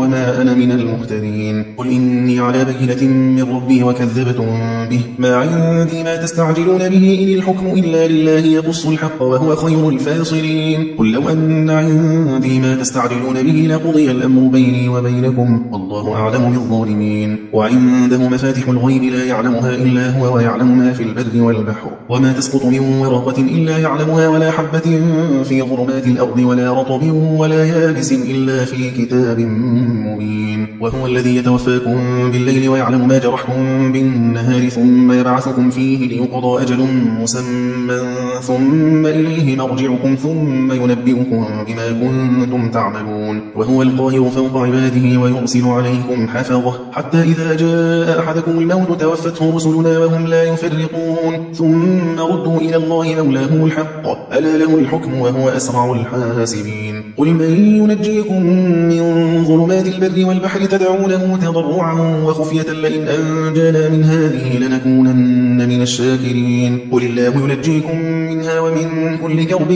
وما أنا من المهتدين. قل إني على بينة من ربي وكذبتم به. ما عندي ما تستعجلون به إن الحكم إلا لله يقص الحق وهو خير الفاصلين. قل لو أن عندي ما تستعجلون به لقضي الأمر بيني وبينكم. والله أعلم بالظالمين. وعنده مفاتح الغيب لا يعلمها إلا هو ويعلم ما في البر والبحر وما تسقط من ورقة إلا يعلمها ولا حبة في ظلمات الأرض ولا رطب ولا يابس إلا في كتاب مبين وهو الذي يتوفاكم بالليل ويعلم ما جرحتم بالنهار ثم يبعثكم فيه ليقضى أجل مسمى ثم إليه مرجعكم ثم ينبئكم بما كنتم تعملون وهو القاهر فوق عباده ويرسل عليكم حفظه حتى إذا جاء أحدكم الموت توفته رسلنا وهم لا يفرقون. ثم ردوا إلى الله مولاهم الحق. ألا له الحكم وهو أسرع الحاسبين. قل من ينجيكم من ظلمات البر والبحر تدعونه تضرعا وخفية لئن أنجانا من هذه لنكونن من الشاكرين. قل الله ينجيكم منها ومن كل كرب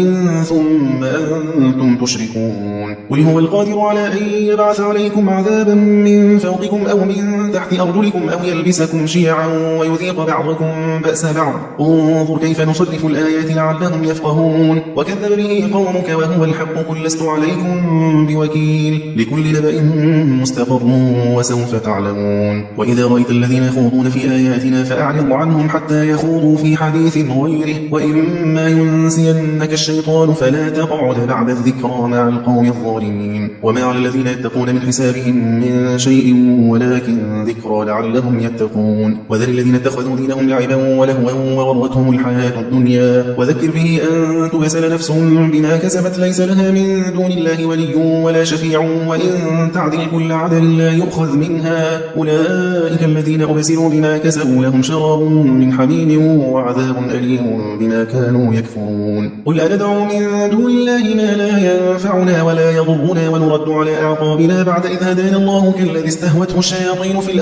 ثم أنتم تشركون. قل هو القادر على أن يبعث عليكم عذابا من فوقكم أو من تحت أرجلكم أو يلبسكم شيعا ويذيق بعضكم بأس بعض. انظر كيف نصرف الآيات لعلهم يفقهون. وكذب به قومك وهو الحق قل لست عليكم بوكيل. لكل نبأ مستقر وسوف تعلمون. وإذا رأيت الذين يخوضون في آياتنا فأعرض عنهم حتى يخوضوا في حديث غيره. وإما ينسينك الشيطان فلا تقعد بعد الذكرى مع القوم الظالمين. وما على الذين يتقون من حسابهم من شيء ولكن ذكرى لعلهم يتقون. وذل الذين اتخذوا دينهم لعبا ولهوا وغرتهم الحياة الدنيا. وذكر به أن تبسل نفس بما كسبت ليس لها من دون الله ولي ولا شفيع. وإن تعدل كل عدل لا يؤخذ منها. أولئك الذين أبسلوا بما كسبوا لهم شراب من حميم وعذاب أليم بما كانوا يكفرون. قل أندعو من دون الله ما لا ينفعنا ولا يضرنا ونرد على أعقابنا بعد إذ هدانا الله كالذي استهوته الشياطين في الأرض.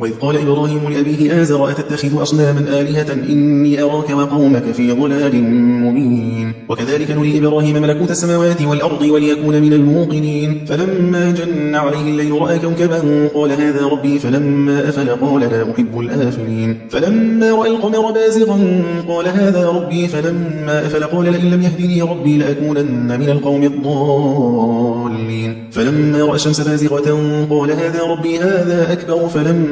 وإذ قال إبراهيم لأبيه آزر أتتخذ أصناما آلهة إني أراك وقومك في ضلال مبين؟ وكذلك نري إبراهيم ملكوت السماوات والأرض وليكون من الموقنين. فلما جن عليه الليل رأى كوكبا قال هذا ربي فلما أفل قال لا أحب الآفلين. فلما رأى القمر بازغا قال هذا ربي فلما أفل قال لئن لم يهدني ربي لأكونن من القوم الضالين. فلما رأى الشمس بازغة قال هذا ربي هذا أكبر. فلما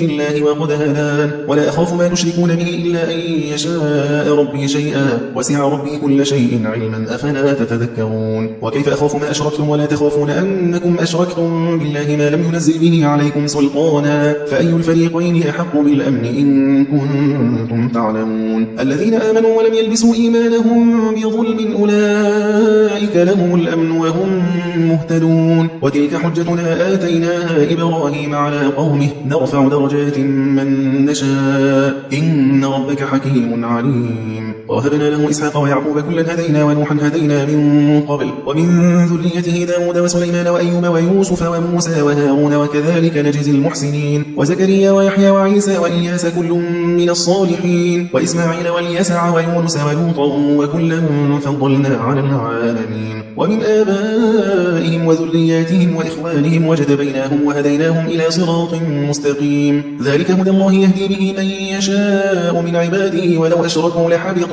في الله وقد هدان ولا أخاف ما تشركون به إلا أن يشاء ربي شيئا. وسع ربي كل شيء علما. أفلا تتذكرون؟ وكيف أخاف ما أشركتم ولا تخافون أنكم أشركتم بالله ما لم ينزل به عليكم سلطانا؟ فأي الفريقين أحق بالأمن إن كنتم تعلمون؟ الذين آمنوا ولم يلبسوا إيمانهم بظلم أولئك لهم الأمن وهم مهتدون. وتلك حجتنا آتيناها إبراهيم على قومه. نرفع درجات من نشاء. إن ربك حكيم عليم. ووهبنا له إسحاق ويعقوب كلا هدينا ونوحا هدينا من قبل ومن ذريته داود وسليمان وأيوب ويوسف وموسى وهارون وكذلك نجزي المحسنين وزكريا ويحيى وعيسى وإياس كل من الصالحين وإسماعيل واليسع ويونس ولوطا وكلا فضلنا على العالمين ومن آبائهم وذرياتهم وإخوانهم وجتبيناهم وهديناهم إلى صراط مستقيم ذلك هدى الله يهدي به من يشاء من عباده ولو أشركوا لحبط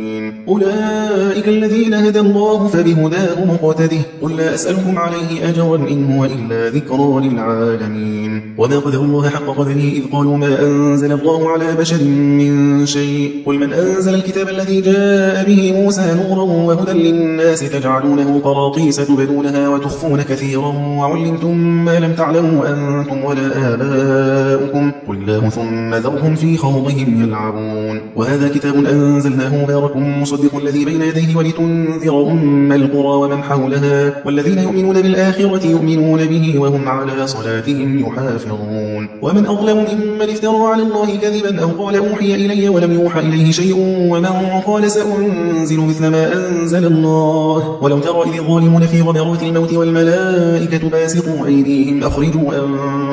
أولئك الذين هدى الله فبهداه مقتده. قل لا أسألكم عليه أجرا إن هو إلا ذكرى للعالمين. وما قدر الله حق قدره إذ قالوا ما أنزل الله على بشر من شيء. قل من أنزل الكتاب الذي جاء به موسى نورا وهدى للناس تجعلونه قراطيس تبدونها وتخفون كثيرا وعلمتم ما لم تعلموا أنتم ولا آباؤكم. قل الله ثم ذرهم في خوضهم يلعبون. وهذا كتاب أنزلناه مبارك مصدق الذي بين يديه ولتنذر أم القرى ومن حولها والذين يؤمنون بالآخرة يؤمنون به وهم على صلاتهم يحافظون. ومن أظلم ممن افترى على الله كذبا أو قال أوحي إلي ولم يوحى إليه شيء ومن قال سأنزل مثل ما أنزل الله. ولو ترى إذ الظالمون في غمرات الموت والملائكة باسطوا أيديهم أخرجوا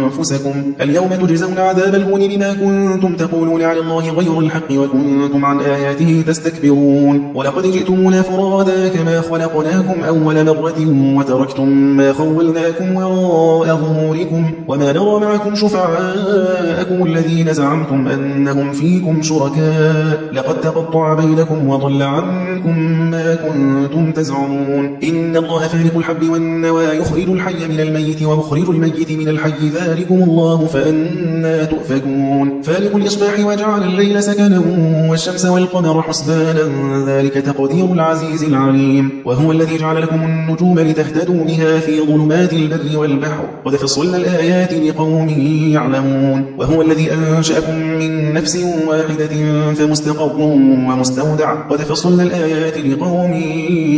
أنفسكم. اليوم تجزون عذاب الهون بما كنتم تقولون على الله غير الحق وكنتم عن آياته تستكبرون. ولقد جئتمونا فرادا كما خلقناكم أول مرة وتركتم ما خولناكم وراء ظهوركم وما نرى معكم شفعاءكم الذين زعمتم أنهم فيكم شركاء. لقد تقطع بينكم وضل عنكم ما كنتم تزعمون. إن الله فارق الحب والنوى يخرج الحي من الميت ومخرج الميت من الحي. ذلكم الله فأنا تؤفكون. فارق الإصباح وجعل الليل سكنا والشمس والقمر حسبانا ذلك تقدير العزيز العليم وهو الذي جعل لكم النجوم لتهتدوا بها في ظلمات البر والبحر قد فصلنا الآيات لقوم يعلمون وهو الذي أنشأكم من نفس واحدة فمستقر ومستودع قد فصلنا الآيات لقوم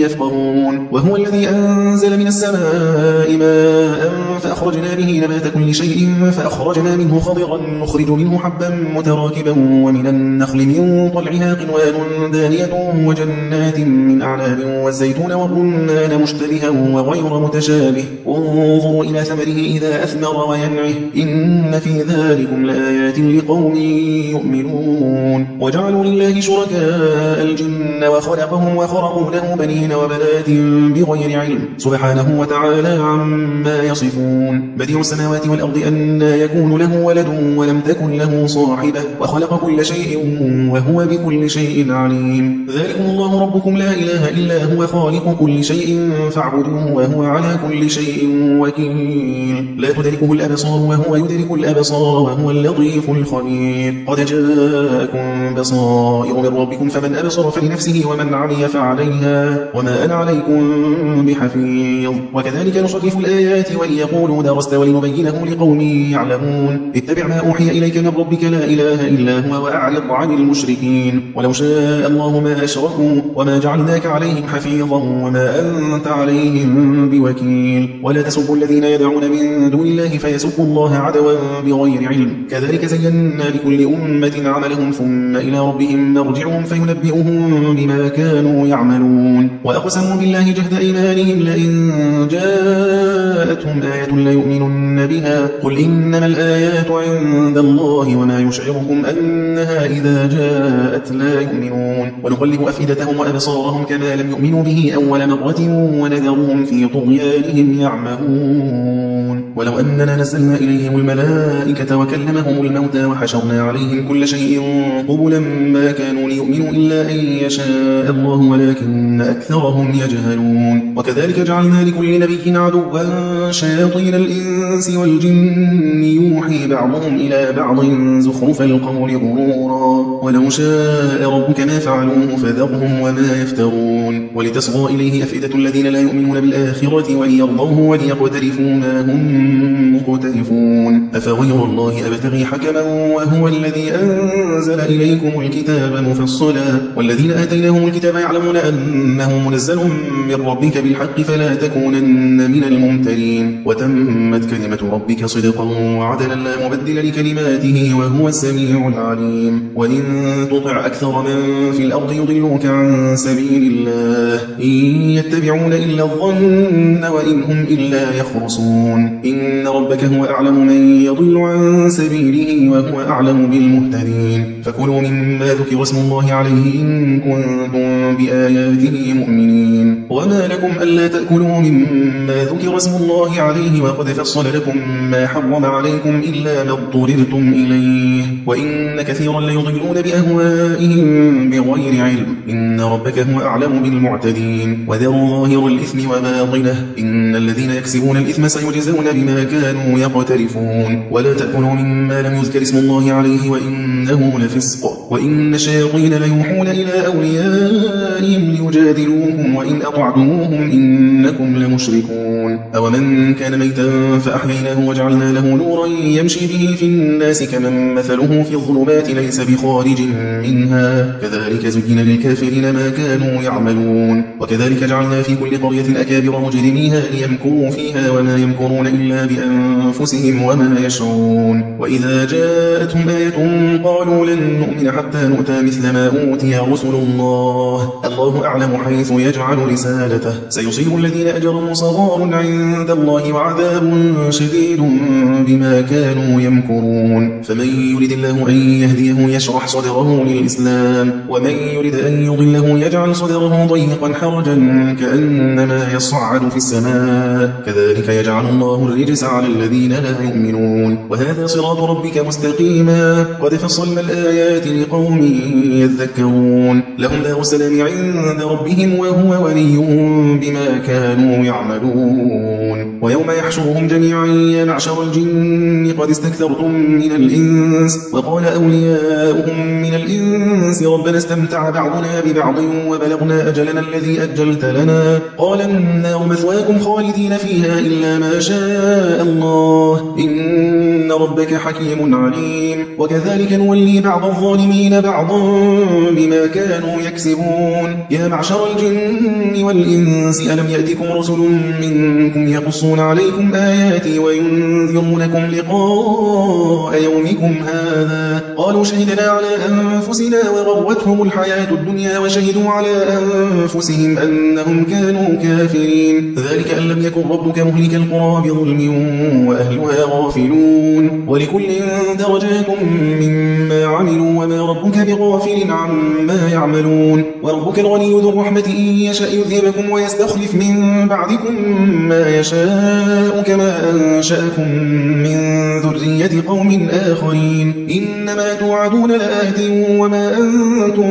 يفقهون وهو الذي أنزل من السماء ماء فأخرجنا به نبات كل شيء فأخرجنا منه خضرا نخرج منه حبا متراكبا ومن النخل من طلعها قنوان دانية وجنات من أعناب والزيتون والرمان مشتبها وغير متشابه. انظروا إلى ثمره إذا أثمر وينعه. إن في ذلكم لآيات لقوم يؤمنون. وجعلوا لله شركاء الجن وخلقهم وخرقوا له بنين وبنات بغير علم. سبحانه وتعالى عما يصفون. بديع السماوات والأرض أن يكون له ولد ولم تكن له صاحبة. وخلق كل شيء وهو بكل شيء عليم. ذلكم الله ربكم لا إله إلا هو خالق كل شيء فاعبدوه وهو على كل شيء وكيل. لا تدركه الأبصار وهو يدرك الأبصار وهو اللطيف الخبير. قد جاءكم بصائر من ربكم فمن أبصر فلنفسه ومن عمي فعليها وما أنا عليكم بحفيظ. وكذلك نصرف الآيات وليقولوا درست ولنبينه لقوم يعلمون. اتبع ما أوحي إليك من ربك لا إله إلا هو وأعرض عن المشركين. ولو شاء الله ما أشركوا وما جعلناك عليهم حفيظا وما أنت عليهم بوكيل. ولا تسبوا الذين يدعون من دون الله فيسبوا الله عدوا بغير علم. كذلك زينا لكل أمة عملهم ثم إلى ربهم مرجعهم فينبئهم بما كانوا يعملون. وأقسموا بالله جهد إيمانهم لئن جاءتهم آية ليؤمنن بها. قل إنما الآيات عند الله وما يشعركم أنها إذا جاءت لا يؤمنون. ونقلب أفئدتهم وأبصارهم كما لم يؤمنوا به أول مرة ونذرهم في طغيانهم يعمهون. ولو أننا نزلنا إليهم الملائكة وكلمهم الموتى وحشرنا عليهم كل شيء قبلا ما كانوا ليؤمنوا إلا أن يشاء الله ولكن أكثرهم يجهلون. وكذلك جعلنا لكل نبي عدوا شياطين الإنس والجن يوحي بعضهم إلى بعض زخرف القول غرورا. ولو شاء ربك ما فعلوه فذرهم وما يفترون. ولتصغى إليه أفئدة الذين لا يؤمنون بالآخرة وليرضوه وليقترفوا ما هم مقترفون. أفغير الله أبتغي حكما وهو الذي أنزل إليكم الكتاب مفصلا. والذين آتيناهم الكتاب يعلمون أنه منزل من ربك بالحق فلا تكونن من الممترين. وتمت كلمة ربك صدقا وعدلا لا مبدل لكلماته وهو السميع العليم. وإن تطع أكثر من في الأرض يضلوك عن سبيل الله. إن يتبعون إلا الظن وإن هم إلا يخرصون. إن ربك هو أعلم من يضل عن سبيله وهو أعلم بالمهتدين. فكلوا مما ذكر اسم الله عليه إن كنتم بآياته مؤمنين. وما لكم ألا تأكلوا مما ذكر اسم الله عليه وقد فصل لكم ما حرم عليكم إلا ما اضطررتم إليه. وإن كثيرا ليضلون بأهوائهم بغير علم. إن ربك هو أعلم بالمعتدين. وذروا ظاهر الإثم وباطنه. إن الذين يكسبون الإثم سيجزون بما كانوا يقترفون. ولا تأكلوا مما لم يذكر اسم الله عليه وإنه لفسق. وإن الشياطين ليوحون إلى أوليائهم ليجادلوكم وإن أطعتموهم إنكم لمشركون. أو من كان ميتا فأحييناه وجعلنا له نورا يمشي به في الناس كمن مثله في الظلمات ليس بخارج منها. كذلك زين للكافرين ما كانوا يعملون. وكذلك جعلنا في كل قرية أكابر مجرميها ليمكروا فيها وما يمكرون إلا بأنفسهم وما يشعرون. وإذا جاءتهم آية قالوا لن نؤمن حتى نؤتى مثل ما أوتي رسل الله. الله أعلم حيث يجعل رسالته. سيصيب الذين أجروا صغار عند الله وعذاب شديد بما كانوا يمكرون. فمن يرد الله أن يهديه يشرح صدره للإسلام. ومن يرد أن يضله يجعل صدره ضيقا حرجا كأنما يصعد في السماء. كذلك يجعل الله الرجس على الذين لا يؤمنون. وهذا صراط ربك مستقيما. قد فصلنا الآيات لقوم يذكرون. لهم دار السلام عند ربهم وهو ولي بما كانوا يعملون. ويوم يحشرهم جميعا يا معشر الجن قد استكثرتم من الإنس. وقال أولياؤهم من الإنس ربنا استمتع بعضنا ببعض وبلغنا أجلنا الذي أجلت لنا. قال النار مثواكم خالدين فيها إلا ما شاء الله. إن ربك حكيم عليم. وكذلك نولي بعض الظالمين بعضا بما كانوا يكسبون. يا معشر الجن والإنس ألم يأتكم رسل منكم يقصون عليكم آياتي وينذرونكم لقاء يومكم هذا؟ قالوا شهدنا على أنفسنا وغرتهم الحياة الدنيا وشهدوا على أنفسهم أنهم كانوا كافرين. ذلك أن لم يكن ربك مهلك القرى بظلم وأهلها غافلون. ولكل درجات مما عملوا وما ربك بغافل عما يعملون. وربك الغني ذو الرحمة إن يشاء يذهبكم ويستخلف من بعدكم ما يشاء كما أنشأكم من ذرية قوم آخرين. إنما توعدون لآت وما أنتم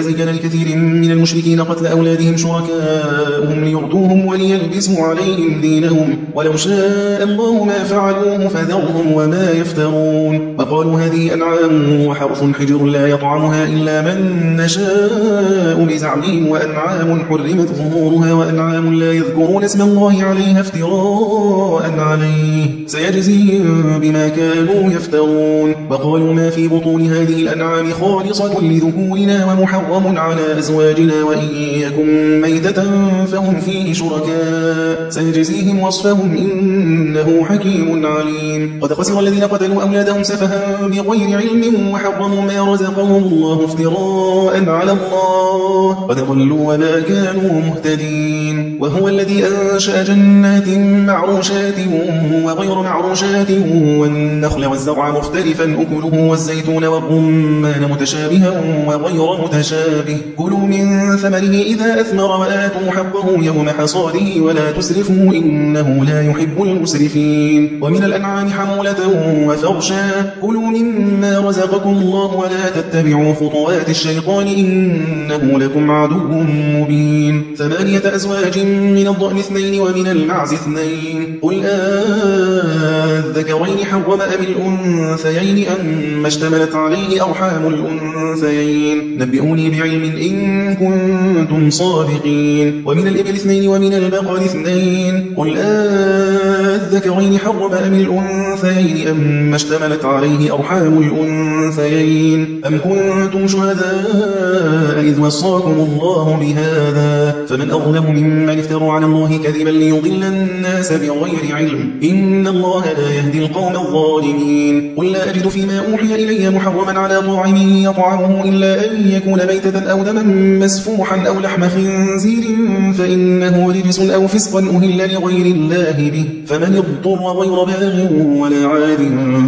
زين لكثير من المشركين قتل أولادهم شركاءهم ليرضوهم وليلبسوا عليهم دينهم ولو شاء الله ما فعلوه فذرهم وما يفترون وقالوا هذه أنعام وحرث حجر لا يطعمها إلا من نشاء بزعمهم وأنعام حرمت ظهورها وأنعام لا يذكرون اسم الله عليها افتراء عليه سيجزيهم بما كانوا يفترون وقالوا ما في بطون هذه الأنعام خالصة لذكورنا ومحرم على أزواجنا وإن يكن ميتة فهم فيه شركاء. سيجزيهم وصفهم إنه حكيم عليم. قد خسر الذين قتلوا أولادهم سفها بغير علم وحرموا ما رزقهم الله افتراء على الله. قد ضلوا وما كانوا مهتدين. وهو الذي أنشأ جنات معروشات وغير معروشات والنخل والزرع مختلفا أكله والزيتون والرمان متشابها وغير متشابه. كلوا من ثمره إذا أثمر وآتوا حقه يوم حصاده ولا تسرفوا إنه لا يحب المسرفين. ومن الأنعام حمولة وفرشا. كلوا مما رزقكم الله ولا تتبعوا خطوات الشيطان إنه لكم عدو مبين. ثمانية أزواج من الضأن اثنين ومن المعز اثنين. قل الذكرين حرم أم الأنثيين أم اشتملت عليه أرحام الأنثيين. نبئوني بعلم إن كنتم صادقين ومن الإبل اثنين ومن البقر اثنين قل الذكرين حرم أم الأنثيين أم اشتملت عليه أرحام الأنثيين أم كنتم شهداء إذ وصاكم الله بهذا فمن أظلم ممن افترى على الله كذبا ليضل الناس بغير علم إن الله لا يهدي القوم الظالمين قل لا أجد فيما أوحي إلي محرما على طاعم يطعمه إلا أن يكون ميتة أو دما مسفوحا أو لحم خنزير فإنه رجس أو فسقا أهل لغير الله به. فمن اضطر غير باغ ولا عاد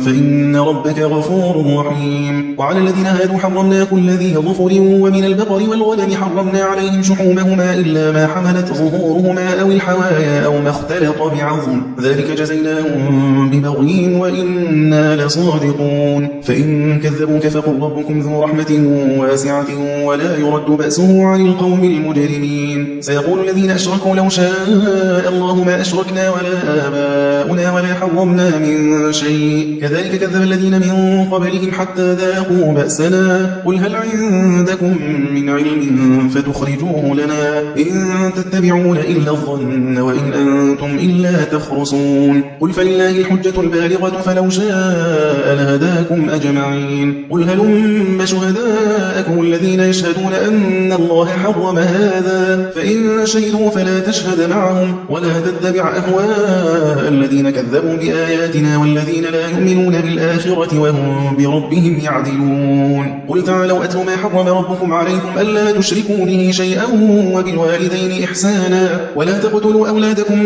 فإن ربك غفور رحيم. وعلى الذين هادوا حرمنا كل ذي ظفر ومن البقر والغنم حرمنا عليهم شحومهما إلا ما حملت ظهورهما أو الحوايا أو ما اختلط بعظم. ذلك جزيناهم ببغي وإنا لصادقون. فإن كذبوك فقل ربكم ذو رحمة واسعة ولا يرد بأسه عن القوم المجرمين. سيقول الذين أشركوا لو شاء الله ما أشركنا ولا آباؤنا ولا حرمنا من شيء. كذلك كذب الذين من قبلهم حتى ذاقوا بأسنا. قل هل عندكم من علم فتخرجوه لنا إن تتبعون إلا الظن وإن أنتم إلا تخرصون. قل فلله الحجة البالغة فلو شاء لهداكم أجمعين. قل هلم شهداءكم الذين يشهدون أن الله حرم هذا. فإن شهدوا فلا تشهد معهم ولا تتبع أهواء الذين كذبوا بآياتنا والذين لا يؤمنون بالآخرة وهم بربهم يعدلون. قل تعالوا أتوا ما حرم ربكم عليكم ألا تشركوا به شيئا وبالوالدين إحسانا. ولا تقتلوا أولادكم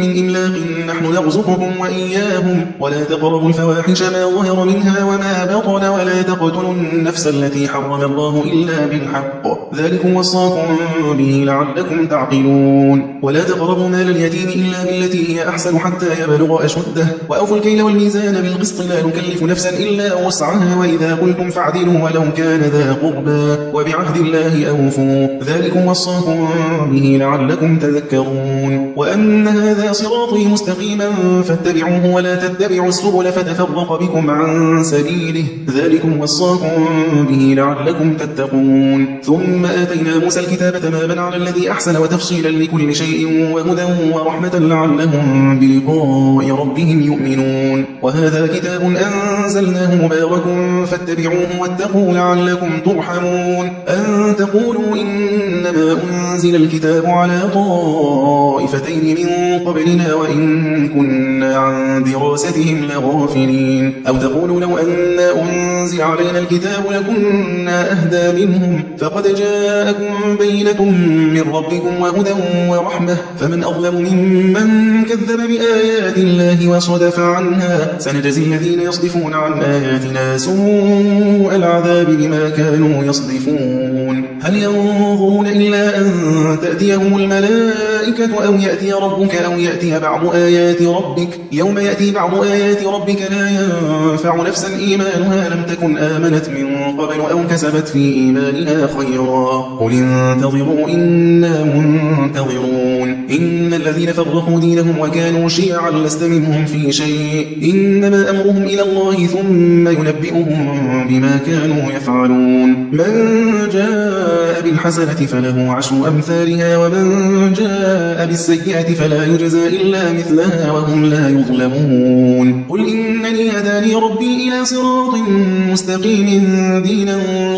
من إملاق نحن نرزقكم وإياهم. ولا تقربوا الفواحش ما ظهر منها وما بطن. ولا تقتلوا النفس التي حرم الله إلا بالحق. ذلكم وصاكم به لعلكم تعقلون. ولا تقربوا مال اليتيم إلا بالتي هي أحسن حتى يبلغ أشده. وأوفوا الكيل والميزان بالقسط لا نكلف نفسا إلا وسعها. وإذا قلتم فاعدلوا ولو كان ذا قربى وبعهد الله أوفوا. ذلكم وصاكم به لعلكم تذكرون. وأن هذا صراطي مستقيما فاتبعوه ولا تتبعوا السبل فتفرق بكم عن سبيله. ذلكم وصاكم به لعلكم تتقون. ثم آتينا موسى الكتاب تماما على الذي أحسن وتفصيلا لكل شيء وهدى ورحمة لعلهم بلقاء ربهم يؤمنون. وهذا كتاب أنزلناه مبارك فاتبعوه واتقوا لعلكم ترحمون. أن تقولوا إنما أنزل الكتاب على طائفتين من قبلنا وإن كنا عن دراستهم لغافلين. أو تقولوا لو أن أنزل علينا الكتاب لكنا أهدى منهم فقد جاءكم بينة من ربكم وهدى ورحمة. فمن أظلم ممن كذب بآيات الله وصدف عنها سنجزي الذين يصدفون عن آياتنا سوء العذاب بما كانوا يصدفون. هل ينظرون إلا أن تأتيهم الملائكة أو يأتي ربك أو يأتي بعض آيات ربك؟ يوم يأتي بعض آيات ربك لا ينفع نفسا إيمانها. لم تكن آمنت قبل أو كسبت في إيمانها خيرا. قل انتظروا إنا منتظرون. إن الذين فرقوا دينهم وكانوا شيعا لست منهم في شيء. إنما أمرهم إلى الله ثم ينبئهم بما كانوا يفعلون. من جاء بالحسنة فله عشر أمثالها ومن جاء بالسيئة فلا يجزى إلا مثلها وهم لا يظلمون. قل إنني هداني ربي إلى صراط مستقيم دينا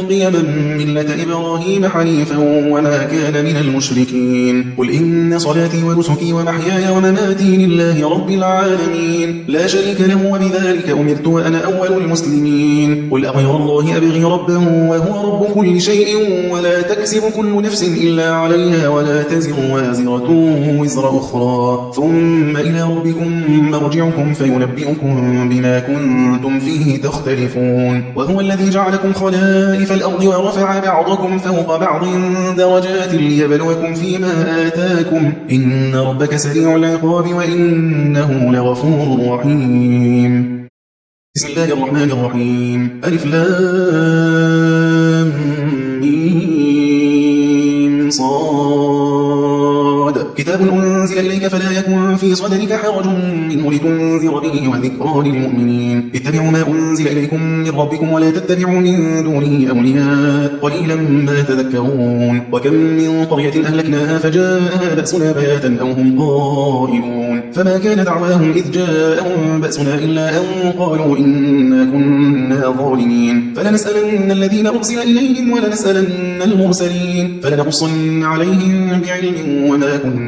قيما ملة إبراهيم حنيفا وما كان من المشركين. قل إن صلاتي ونسكي ومحياي ومماتي لله رب العالمين. لا شريك له وبذلك أمرت وأنا أول المسلمين. قل أغير الله أبغي ربا وهو رب كل شيء ولا تكسب كل نفس إلا عليها ولا تزر وازرة وزر أخرى. ثم إلى ربكم مرجعكم فينبئكم بما كنتم فيه تختلفون. وهو الذي جعلكم خلائف الأرض ورفع بعضكم فوق بعض درجات ليبلوكم فيما آتاكم. إن ربك سريع العقاب وإنه لغفور رحيم. بسم الله الرحمن الرحيم. ألف لام. كتاب أنزل إليك فلا يكن في صدرك حرج منه لتنذر به وذكرى للمؤمنين. اتبعوا ما أنزل إليكم من ربكم ولا تتبعوا من دونه أولياء. قليلا ما تذكرون. وكم من قرية أهلكناها فجاءها بأسنا بياتا أو هم قائلون فما كان دعواهم إذ جاءهم بأسنا إلا أن قالوا إنا كنا ظالمين. فلنسألن الذين أرسل إليهم ولنسألن المرسلين. فلنقصن عليهم بعلم وما كنا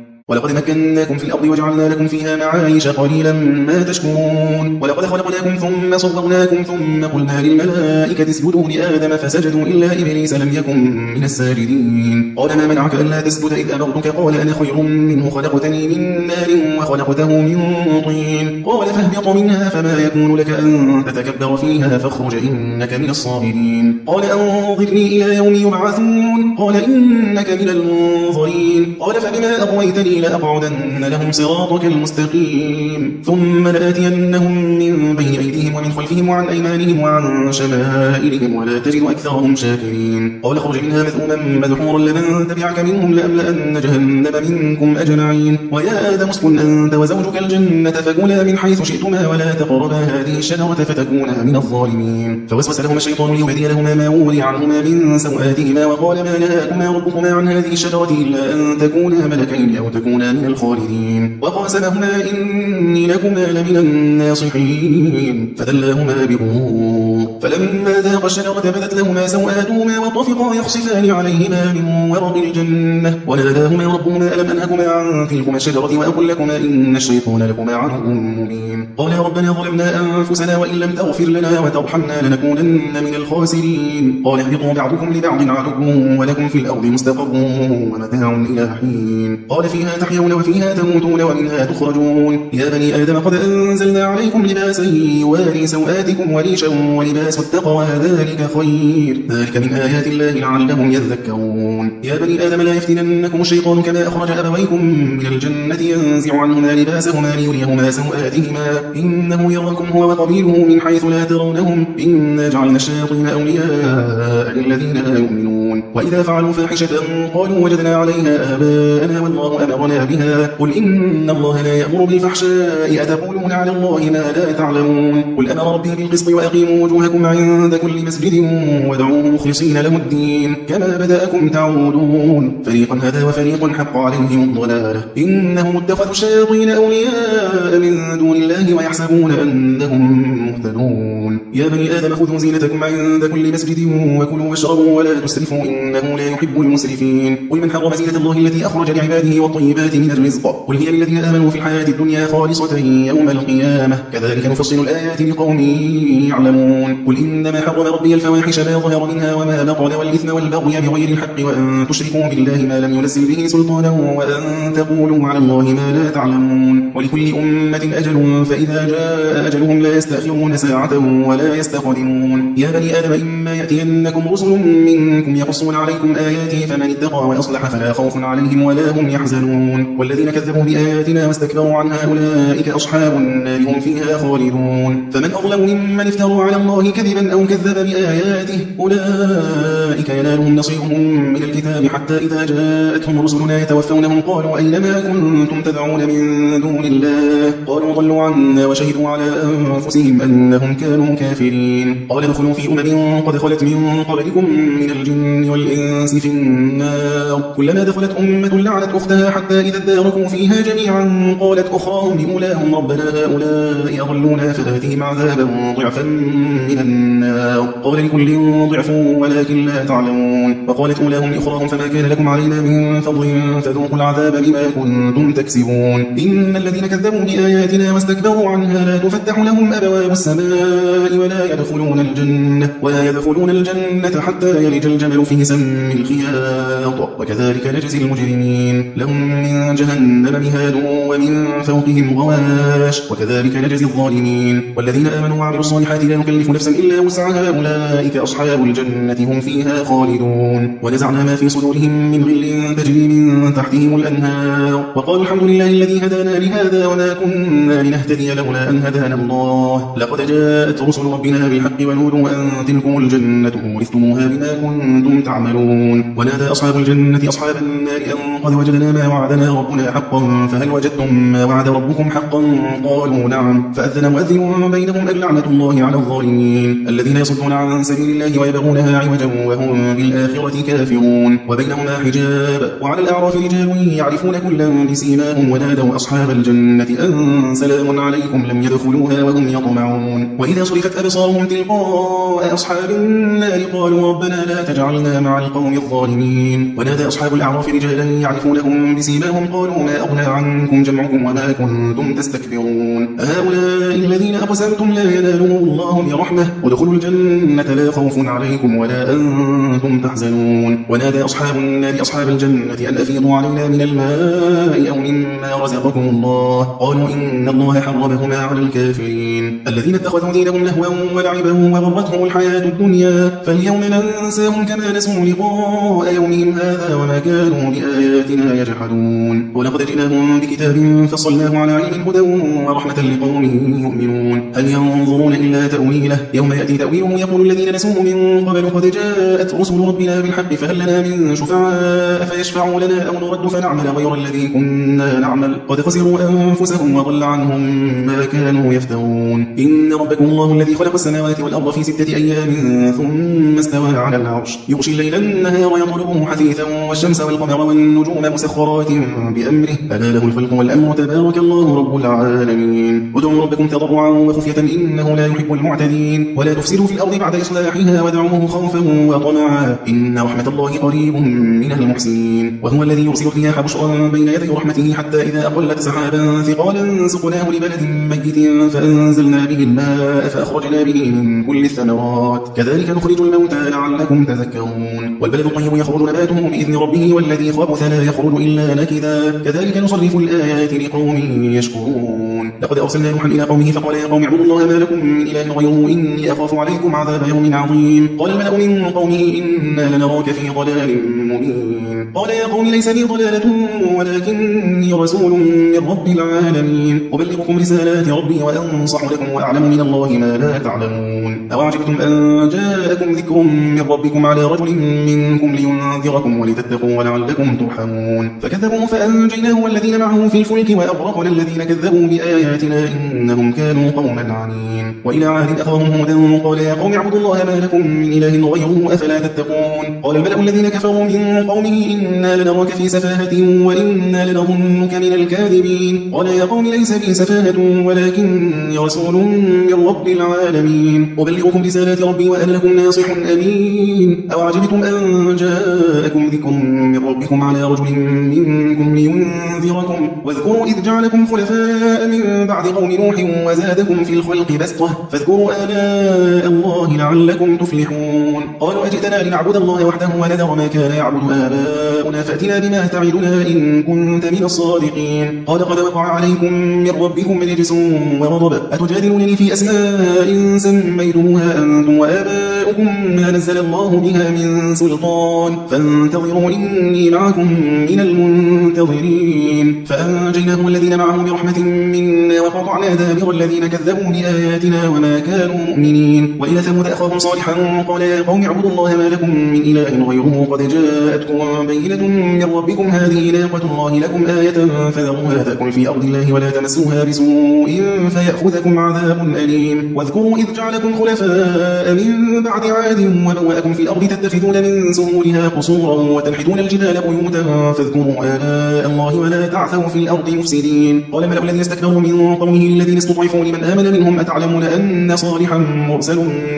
ولقد مكناكم في الأرض وجعلنا لكم فيها معايش قليلا ما تشكرون. ولقد خلقناكم ثم صورناكم ثم قلنا للملائكة اسجدوا لآدم فسجدوا إلا إبليس لم يكن من الساجدين. قال ما منعك ألا تسجد إذ أمرتك؟ قال أنا خير منه خلقتني من نار وخلقته من طين. قال فاهبط منها فما يكون لك أن تتكبر فيها فاخرج إنك من الصاغرين. قال أنظرني إلى يوم يبعثون؟ قال إنك من المنظرين. قال فبما أغويتني لأقعدن لهم صراطك المستقيم ثم لآتينهم من بين أيديهم ومن خلفهم وعن أيمانهم وعن شمائلهم ولا تجد أكثرهم شاكرين. قال اخرج منها مذءوما مدحورا لمن تبعك منهم لأملأن جهنم منكم أجمعين. ويا آدم اسكن أنت وزوجك الجنة فكلا من حيث شئتما ولا تقربا. هذه الشجرة فتكونا من الظالمين. فوسوس لهما الشيطان ليبدي لهما ما ولي عنهما من سوآتهما وقال ما نهاكما ربكما عن هذه الشجرة إلا أن تكونا ملكين أو تكونا من الخالدين. وقاسمهما إني لكما لمن الناصحين. فدلاهما بغرور. فلما ذاق الشجرة بدت لهما سوآتهما وطفقا يخصفان عليهما من ورق الجنة. وناداهما ربهما ألم أنهكما عن تلكما الشجرة وأقل لكما إن الشيطان لكما عدو مبين. قال يا ربنا ظلمنا أنفسنا وإن لم تغفر لنا وترحمنا لنكونن من الخاسرين. قال اهبطوا بعضكم لبعض عدو ولكم في الأرض مستقر ومتاع إلى حين. قال فيها تحيون وفيها تموتون ومنها تخرجون. يا بني آدم قد أنزلنا عليكم لباسا يواري سوآتكم وريشا ولباس التقوى ذلك خير. ذلك من آيات الله لعلهم يذكرون. يا بني آدم لا يفتننكم الشيطان كما أخرج أبويكم من الجنة ينزع عنهما لباسهما ليريهما سوآتهما. إنه يراكم هو وقبيله من حيث لا ترونهم. إنا جعلنا الشياطين أولياء للذين لا يؤمنون. وإذا فعلوا فاحشة قالوا وجدنا عليها آباءنا والله أمرنا بها. قل إن الله لا يأمر بالفحشاء. أتقولون على الله ما لا تعلمون. قل أمر ربي بالقسط وأقيموا وجوهكم عند كل مسجد ودعوه مخلصين له الدين. كما بدأكم تعودون. فريقا هدى وفريق حق عليهم الضلالة إنهم اتخذوا الشياطين أولياء من دون الله ويحسبون أنهم مهتدون. يا بني آدم خذوا زينتكم عند كل مسجد وكلوا واشربوا ولا تسرفوا إنه لا يحب المسرفين. قل من حرم زينة الله التي أخرج لعباده والطيبات من الرزق؟ قل هي للذين آمنوا في الحياة الدنيا خالصة يوم القيامة. كذلك نفصل الآيات لقوم يعلمون. قل إنما حرم ربي الفواحش ما ظهر منها وما بطن والإثم والبغي بغير الحق وأن تشركوا بالله ما لم ينزل به سلطانا وأن تقولوا على الله ما لا تعلمون. ولكل أمة أجل فإذا جاء أجلهم لا يستأخرون ساعة ولا يستقدمون. يا بني آدم إما يأتينكم رسل منكم يقصون عليكم آياتي فمن اتقى وأصلح فلا خوف عليهم ولا هم يحزنون. والذين كذبوا بآياتنا واستكبروا عنها أولئك أصحاب النار هم فيها خالدون. فمن أظلم ممن افتروا على الله كذبا أو كذب بآياته أولئك ينالهم نصيبهم من الكتاب حتى إذا جاءتهم رسلنا يتوفونهم قالوا أينما كنتم تدعون من دون الله؟ قالوا ضلوا عنا وشهدوا على أنفسهم أنهم كانوا كافرين. قال ادخلوا في أمم قد خلت من قبلكم من الجن والإنس في النار. كلما دخلت أمة لعنت أختها حتى إذا اداركوا فيها جميعا قالت أخراهم لأولاهم ربنا هؤلاء أضلونا فآتهم عذابا ضعفا من النار. قال لكل ضعف ولكن لا تعلمون. وقالت أولاهم لأخراهم فما كان لكم علينا من فضل فذوقوا العذاب بما كنتم تكسبون. إن الذين كذبوا بآياتنا واستكبروا عنها لا تفتح لهم أبواب السماء ولا يدخلون الجنة ولا يدخلون الجنة حتى يلج الجمل في سم الخياط. وكذلك نجزي المجرمين. لهم من جهنم مهاد ومن فوقهم غواش. وكذلك نجزي الظالمين. والذين آمنوا وعملوا الصالحات لا نكلف نفسا إلا وسعها. أولئك أصحاب الجنة هم فيها خالدون. ونزعنا ما في صدورهم من غل تجري من تحتهم الأنهار. وقالوا الحمد لله الذي هدانا لهذا وما كنا لنهتدي لولا أن هدانا الله. لقد جاءت رسل ربنا بالحق ونودوا أن تلكم الجنة. ورثتموها بما كنتم تعملون. ونادى أصحاب الجنة أصحاب النار أن قد وجدنا ما وعدنا ربنا حقا. فهل وجدتم ما وعد ربكم حقا؟ قالوا نعم. فأذن مؤذن بينهم اللعنة الله على الظالمين. الذين يصدون عن سبيل الله ويبغونها عوجا وهم بالآخرة كافرون. وبينهما حجاب. وعلى الأعراف رجال يعرفون كلا بسيماهم ونادوا أصحاب الجنة أن سلام عليكم لم يدخلوها وهم يطمعون. وإذا صرفت أبصارهم تلقاء أصحاب النار قالوا ربنا لا تجعلنا مع القوم الظالمين. ونادى أصحاب الأعراف رجالا يعرفونهم بسيماهم قالوا ما أغنى عنكم جمعكم وما كنتم تستكبرون. هؤلاء الذين أقسمتم لا ينالهم الله برحمة ودخلوا الجنة لا خوف عليكم ولا أنتم تحزنون. ونادى أصحاب النار أصحاب الجنة أن أفيضوا علينا من الماء أو مما رزقكم الله. قالوا إن الله حرمهما على الكافرين. الذين اتخذوا دينهم لهوا ولعبا وغرتهم الحياة الدنيا فاليوم ننساهم كما نسوا لقاء يومهم هذا وما كانوا بآياتنا يجحدون. ولقد جئناهم بكتاب فصلناه على علم هدى ورحمة لقوم يؤمنون. هل ينظرون إلا تأويله؟ يوم يأتي تأويله يقول الذين نسوه من قبل قد جاءت رسل ربنا بالحق فهل لنا من شفعاء فيشفعوا لنا أو نرد فنعمل غير الذي كنا نعمل؟ قد خسروا أنفسهم وضل عنهم ما كانوا يفترون. إن ربكم الله الذي خلق السماوات والأرض في ستة أيام ثم استوى على العرش. يغشي الليل النهار يطلبه حثيثا والشمس والقمر والنجوم مسخرات بأمره. ألا له الفلك والأمر تبارك الله رب العالمين. ادعوا ربكم تضرعا وخفية إنه لا يحب المعتدين. ولا تفسدوا في الأرض بعد إصلاحها ودعوه خوفا وطمعا. إن رحمة الله قريب من المحسنين. وهو الذي يرسل الرياح بشرا بين يدي رحمته حتى إذا أقلت سحابا ثقالا سقناه لبلد ميت فأنزلنا به الماء فأخرجنا به من كل الثمرات. كذلك نخرج الموتى لعلكم تذكرون. والبلد الطيب يخرج نباته بإذن ربه والذي خبث لا يخرج إلا نكدا. كذلك نصرف الآيات لقوم يشكرون. لقد أرسلنا نوحا إلى قومه فقال يا قوم اعبدوا الله ما لكم من إله غيره إني أخاف عليكم عذاب يوم عظيم. قال الملأ من قومه إنا لنراك في ضلال مبين. قال يا قوم ليس لي ضلالة ولكني رسول من رب العالمين. أبلغكم رسالات ربي وأنصح لكم وأعلم من الله ما لا تعلمون. أوعجبتم أن جاءكم ذكر من ربكم على رجل منكم لينذركم ولتتقوا ولعلكم ترحمون. فكذبوا فأنجيناه والذين معه في الفلك وأغرقنا الذين كذبوا بآياتنا إنهم كانوا قوما عنين وإلى عاد أخاهم هودا قال يا قوم اعبدوا الله ما لكم من إله غيره أفلا تتقون؟ قال الملأ الذين كفروا من قومه إنا لنراك في سفاهة وإنا لنظنك من الكاذبين. قال يا قوم ليس بي سفاهة ولكني رسول من رب العالمين. أبلغكم رسالات ربي وأنا لكم ناصح أمين. أو عجبتم أن جاءكم ذكر من ربكم على رجل منكم لينذركم؟ واذكروا إذ جعلكم خلفاء من بعد قوم نوح وزادكم في الخلق بسطة. فاذكروا آلاء الله لعلكم تفلحون. قالوا أجئتنا لنعبد الله وحده ونذر ما كان يعبد آباؤنا فأتنا بما تعدنا إن كنت من الصادقين. قال قد وقع عليكم من ربكم رجس وغضب أتجادلونني في أسماء سميتموها أنتم وآباؤكم ما نزل الله بها من سلطان. فانتظروا إني معكم من المنتظرين. فأنجيناه الذين معه برحمة منا وقطعنا دابر الذين كذبوا بآياتنا وما كانوا مؤمنين. وإلى ثمود أخاهم صالحا قال يا قوم اعبدوا الله ما لكم من إله غيره. قد جاءتكم بينة من ربكم. هذه ناقة الله لكم آية فذروها تأكل في أرض الله ولا تمسوها بسوء فيأخذكم عذاب أليم. واذكروا إذ جعلكم خلفاء من بعد عاد وبوأكم في الأرض تتخذون من سهولها قصورا وتنحتون الجبال بيوتا فاذكروا آلاء الله ولا تعثوا في الأرض مفسدين. قال الملأ الذين استكبروا من قومه الذين استضعفوا لمن آمن منهم أتعلمون أن صالحا مرسل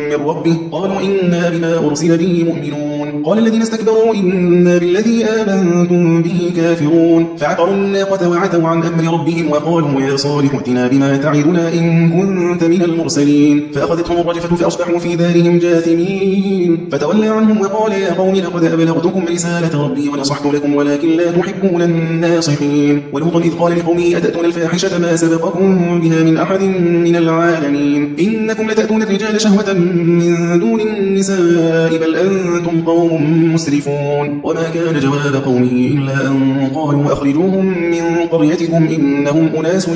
من ربه؟ قالوا إنا بما أرسل به مؤمنون. قال الذين استكبروا إنا بالذي آمنتم به كافرون. فعقروا الناقة وعتوا عن أمر ربهم وقالوا يا صالح ائتنا بما تعدنا إن كنت من المرسلين. فأخذتهم الرجفة فأصبحوا في دارهم جاثمين. فتولى عنهم وقال يا قوم لقد أبلغتكم رسالة ربي ونصحت لكم ولكن لا تحبون الناصحين. ولوطا إذ قال لقومه أتأتون الفاحشة ما سبقكم بها من أحد من العالمين؟ إنكم لتأتون الرجال شهوة من دون النساء بل أنتم قوم مسرفون. وما كان جواب قومه إلا أن قالوا أخرجوهم من قريتكم إنهم أناس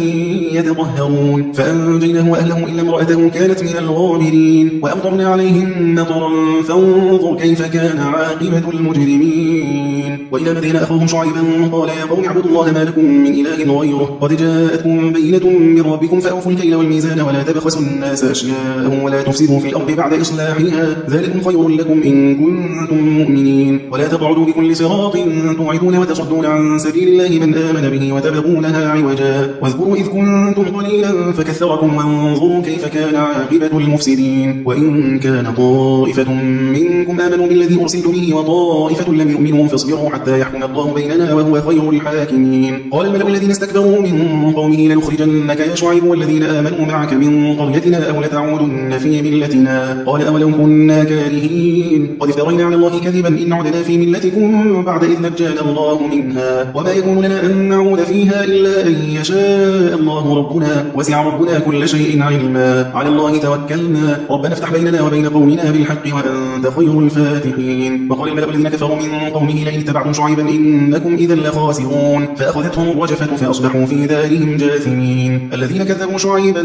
يتطهرون. فأنجيناه وأهله إلا امرأته كانت من الغابرين. وأمطرنا عليهم مطرا فانظر كيف كان عاقبة المجرمين. وإلى مدين أخوهم شعيبا قال يا قوم اعبدوا الله ما لكم من إله غيره. قد جاءتكم بينة من ربكم فأوفوا الكيل والميزان ولا تبخسوا الناس أشياءهم ولا تفسدوا في الأرض بعد إصلاحها. ذلكم خير لكم إن كنتم مؤمنين ولا تقعدوا بكل صراط توعدون وتصدون عن سبيل الله من آمن به وتبغونها عوجا. واذكروا إذ كنتم قليلا فكثركم وانظروا كيف كان عاقبة المفسدين. وإن كان طائفة منكم آمنوا بالذي أرسلت به وطائفة لم يؤمنوا فاصبروا حتى يحكم الله بيننا وهو خير الحاكمين. قال الملأ الذين استكبروا من قومه لنخرجنك يا شعيب والذين آمنوا معك من قريتنا أو لتعودن في ملتنا. قال أولو كنا كارهين. قد افترينا على الله كذبا إن عدنا في ملتكم بعد إذ نجانا الله منها. وما يكون لنا أن نعود فيها إلا أن يشاء الله ربنا. وسع ربنا كل شيء علما. على الله توكلنا. ربنا افتح بيننا وبين قومنا بالحق وأنت خير الفاتحين. وقال الملأ الذين كفروا من قومه لئن اتبعتم شعيبا إنكم إذا لخاسرون. فأخذتهم الرجفة فأصبحوا في دارهم جاثمين. الذين كذبوا شعيبا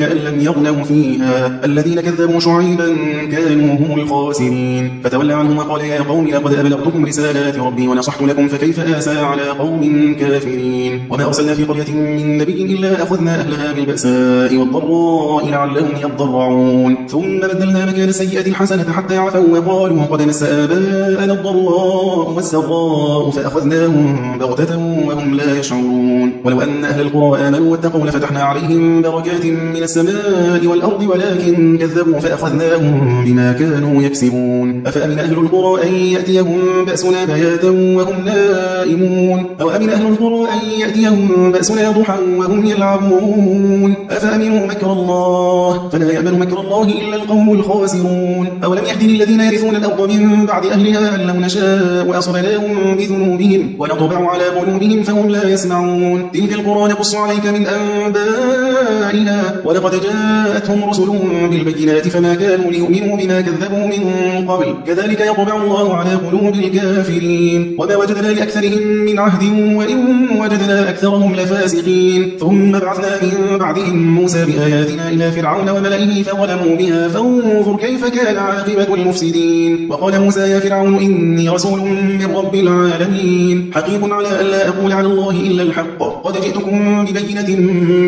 كأن لم يغنوا فيها. الذين كذبوا شعيبا كانوا هم الخاسرين. فتولى عنهم وقال يا قوم لقد أبلغتكم رسالات ربي ونصحت لكم فكيف آسى على قوم كافرين؟ وما أرسلنا في قرية من نبي إلا أخذنا أهلها بالبأساء والضراء لعلهم يضرعون. ثم بدلنا مكان السيئة الحسنة حتى عفوا وقالوا قد مس آباءنا الضراء والسراء فأخذناهم بغتة وهم لا يشعرون. ولو أن أهل القرى آمنوا واتقوا لفتحنا عليهم بركات من السماء والأرض ولكن كذبوا فأخذناهم بما كانوا يكسبون. أفأمن أهل القرى أن يأتيهم بأسنا بياتا وهم نائمون. أو أمن أهل القرى أن يأتيهم بأسنا ضحى وهم يلعبون. أفأمنوا مكر الله؟ فلا يأمن مكر الله إلا القوم الخاسرون. أولم يهدي للذين يرثون الأرض من بعد أهلها أن لو نشاء أصبناهم بذنوبهم ونطبع على قلوبهم فهم لا يسمعون. تلك القرى نقص عليك من أنبائها. ولقد جاءتهم رسلهم بالبينات فما كانوا ليؤمنوا بما كذبوا من قبل. كذلك يطبع الله على قلوب الكافرين. وما وجدنا لأكثرهم من عهد وإن وجدنا أكثرهم لفاسقين. ثم بعثنا من بعدهم موسى بآياتنا إلى فرعون وملئه فظلموا بها فانظر كيف كان عاقبة المفسدين. وقال موسى يا فرعون إني رسول من رب العالمين. حقيق على أن لا أقول على الله إلا الحق. قد جئتكم ببينة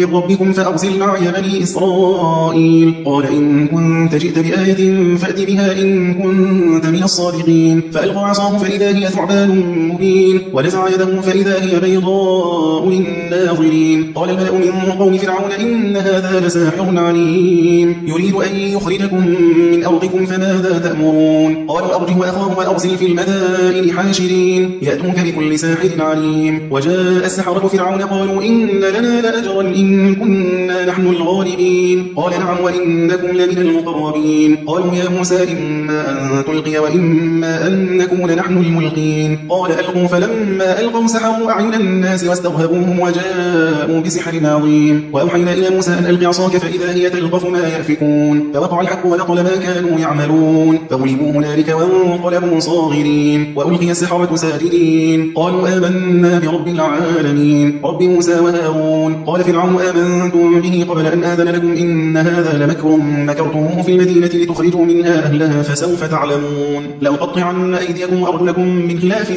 من ربكم فأرسل معي بني إسرائيل. قال إن كنت جئت بآية فأت بها إن كنت من الصادقين. فألقى عصاه فإذا هي ثعبان مبين ونزع يده فإذا هي بيضاء للناظرين. قال الملأ من قوم فرعون إن هذا لساحر عليم. يريد أن يخرجكم من أرضكم فماذا تأمرون؟ قالوا أرجه وأخاه وأرسل في المدائن حاشرين. يأتوك بكل ساحر عليم. وجاء السحرة فرعون قالوا إن لنا لأجرا إن كنا نحن الغالبين. قال نعم وإنكم لمن المقربين. قالوا يا موسى إما أن تلقي وإما أن نكون نحن الملقين. قال ألقوا فلما ألقوا سحروا أعين الناس واسترهبوهم وجاءوا بسحر عظيم. وأوحينا إلى موسى أن ألقي عصاك فإذا هي تلقف ما يأفكون. فوقع الحق وبطل ما كانوا يعملون. فغلبوا هنالك وانقلبوا صاغرين. وألقي السحرة ساجدين. قالوا آمنا برب العالمين. رب موسى وهارون. قال فرعون آمنتم به قبل أن آذن لكم إن هذا لمكر مكرتموه في المدينة لتخرجوا منها أهلها فسوف تعلمون. لأقطعن أيديكم وأرجلكم من خلاف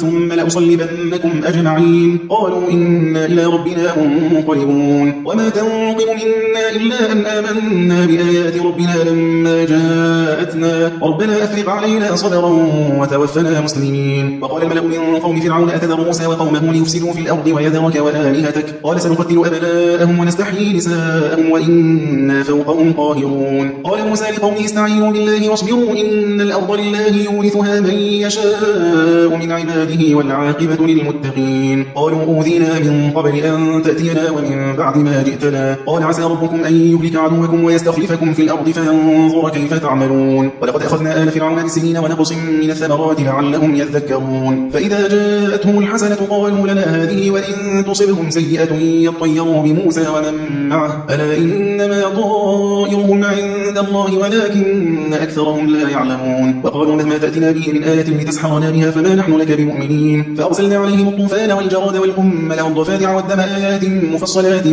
ثم لأصلبنكم أجمعين. قالوا إنا إلى ربنا منقلبون. وما تنقم منا إلا أن آمنا بآيات ربنا لما جاءتنا. ربنا أفرغ علينا صبرا وتوفنا مسلمين. وقال الملأ من قوم فرعون أتذر موسى وقومه ليفسدوا في الأرض ويذرك وآلهتك؟ قال سنقتل أبناءهم ونستحيي نساءهم وإنا فوقهم قاهرون. قال موسى لقومه استعينوا بالله واصبروا إن الأرض لله يورثها من يشاء من عباده والعاقبة للمتقين. قالوا أوذينا من قبل أن تأتينا ومن بعد ما جئتنا. قال عسى ربكم أن يهلك عدوكم ويستخلفكم في الأرض فينظر كيف تعملون. ولقد أخذنا آل فرعون بسنين ونقص من الثمرات لعلهم يذكرون. فإذا جاءتهم الحسنة قالوا لنا هذه وإن تصبهم سيئة يطيروا بموسى ومن معه. ألا إنما طائرهم عند الله ولكن أكثرهم لا يعلمون. وقالوا مهما تأتنا به من آية لتسحرنا بها فما نحن لك بمؤمنين فأرسلنا عليهم الطوفان والجراد والقمل والضفادع والدم آيات مفصلات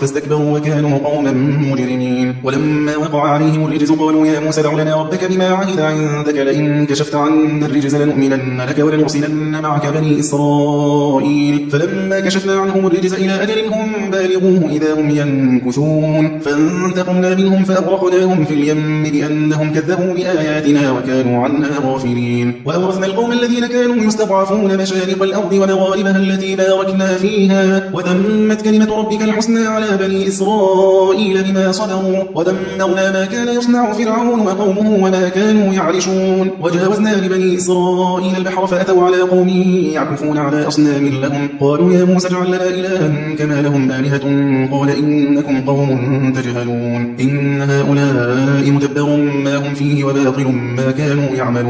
فاستكبروا وكانوا قوما مجرمين ولما وقع عليهم الرجز قالوا يا موسى دع لنا ربك بما عهد عندك لئن كشفت عنا الرجز لنؤمنن لك ولنرسلن معك بني إسرائيل فلما كشفنا عنهم الرجز إلى أجل هم بالغوه إذا هم ينكثون فانتقمنا منهم فأغرقناهم في اليم بأنهم كذبوا بآياتنا وكانوا عنها غافلين وأورثنا القوم الذين كانوا يستضعفون مشارق الأرض ومغاربها التي باركنا فيها وتمت كلمة ربك الحسنى على بني إسرائيل بما صدروا ودمرنا ما كان يصنع فرعون وقومه وما كانوا يعرشون. وجاوزنا لبني إسرائيل البحر فأتوا على قوم يعكفون على أصنام لهم. قالوا يا موسى اجعل لنا إلها كما لهم آلهة. قال إنكم قوم تجهلون. إن هؤلاء متبر ما هم فيه وباطل ما كانوا يعملون.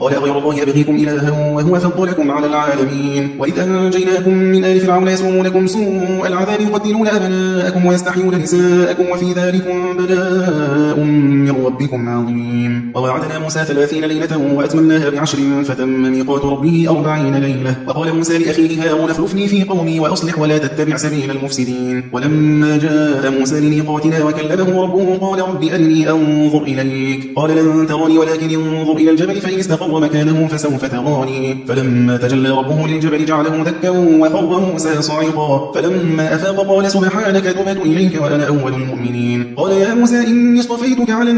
قال غير الله يبغيكم إلها وهو فضلكم على العالمين. وإذ أنجيناكم من آل فرعون يسومونكم سوء العذاب يقتلون أبناءكم ويستحيون نساءكم وفي ذلكم بلاء ربكم عظيم. ووعدنا موسى ثلاثين ليلة وأتممناها بعشر فتم ميقات ربه أربعين ليلة. وقال موسى لأخيه هارون اخلفني في قومي وأصلح ولا تتبع سبيل المفسدين. ولما جاء موسى لميقاتنا وكلمه ربه قال رب أرني أنظر إليك. قال لن تراني ولكن انظر إلى الجبل فإن استقر مكانه فسوف تراني. فلما تجلى ربه للجبل جعله دكا وخر موسى صعقا فلما أفاق قال سبحانك تبت إليك وأنا أول المؤمنين. قال يا موسى إني اصطفيتك على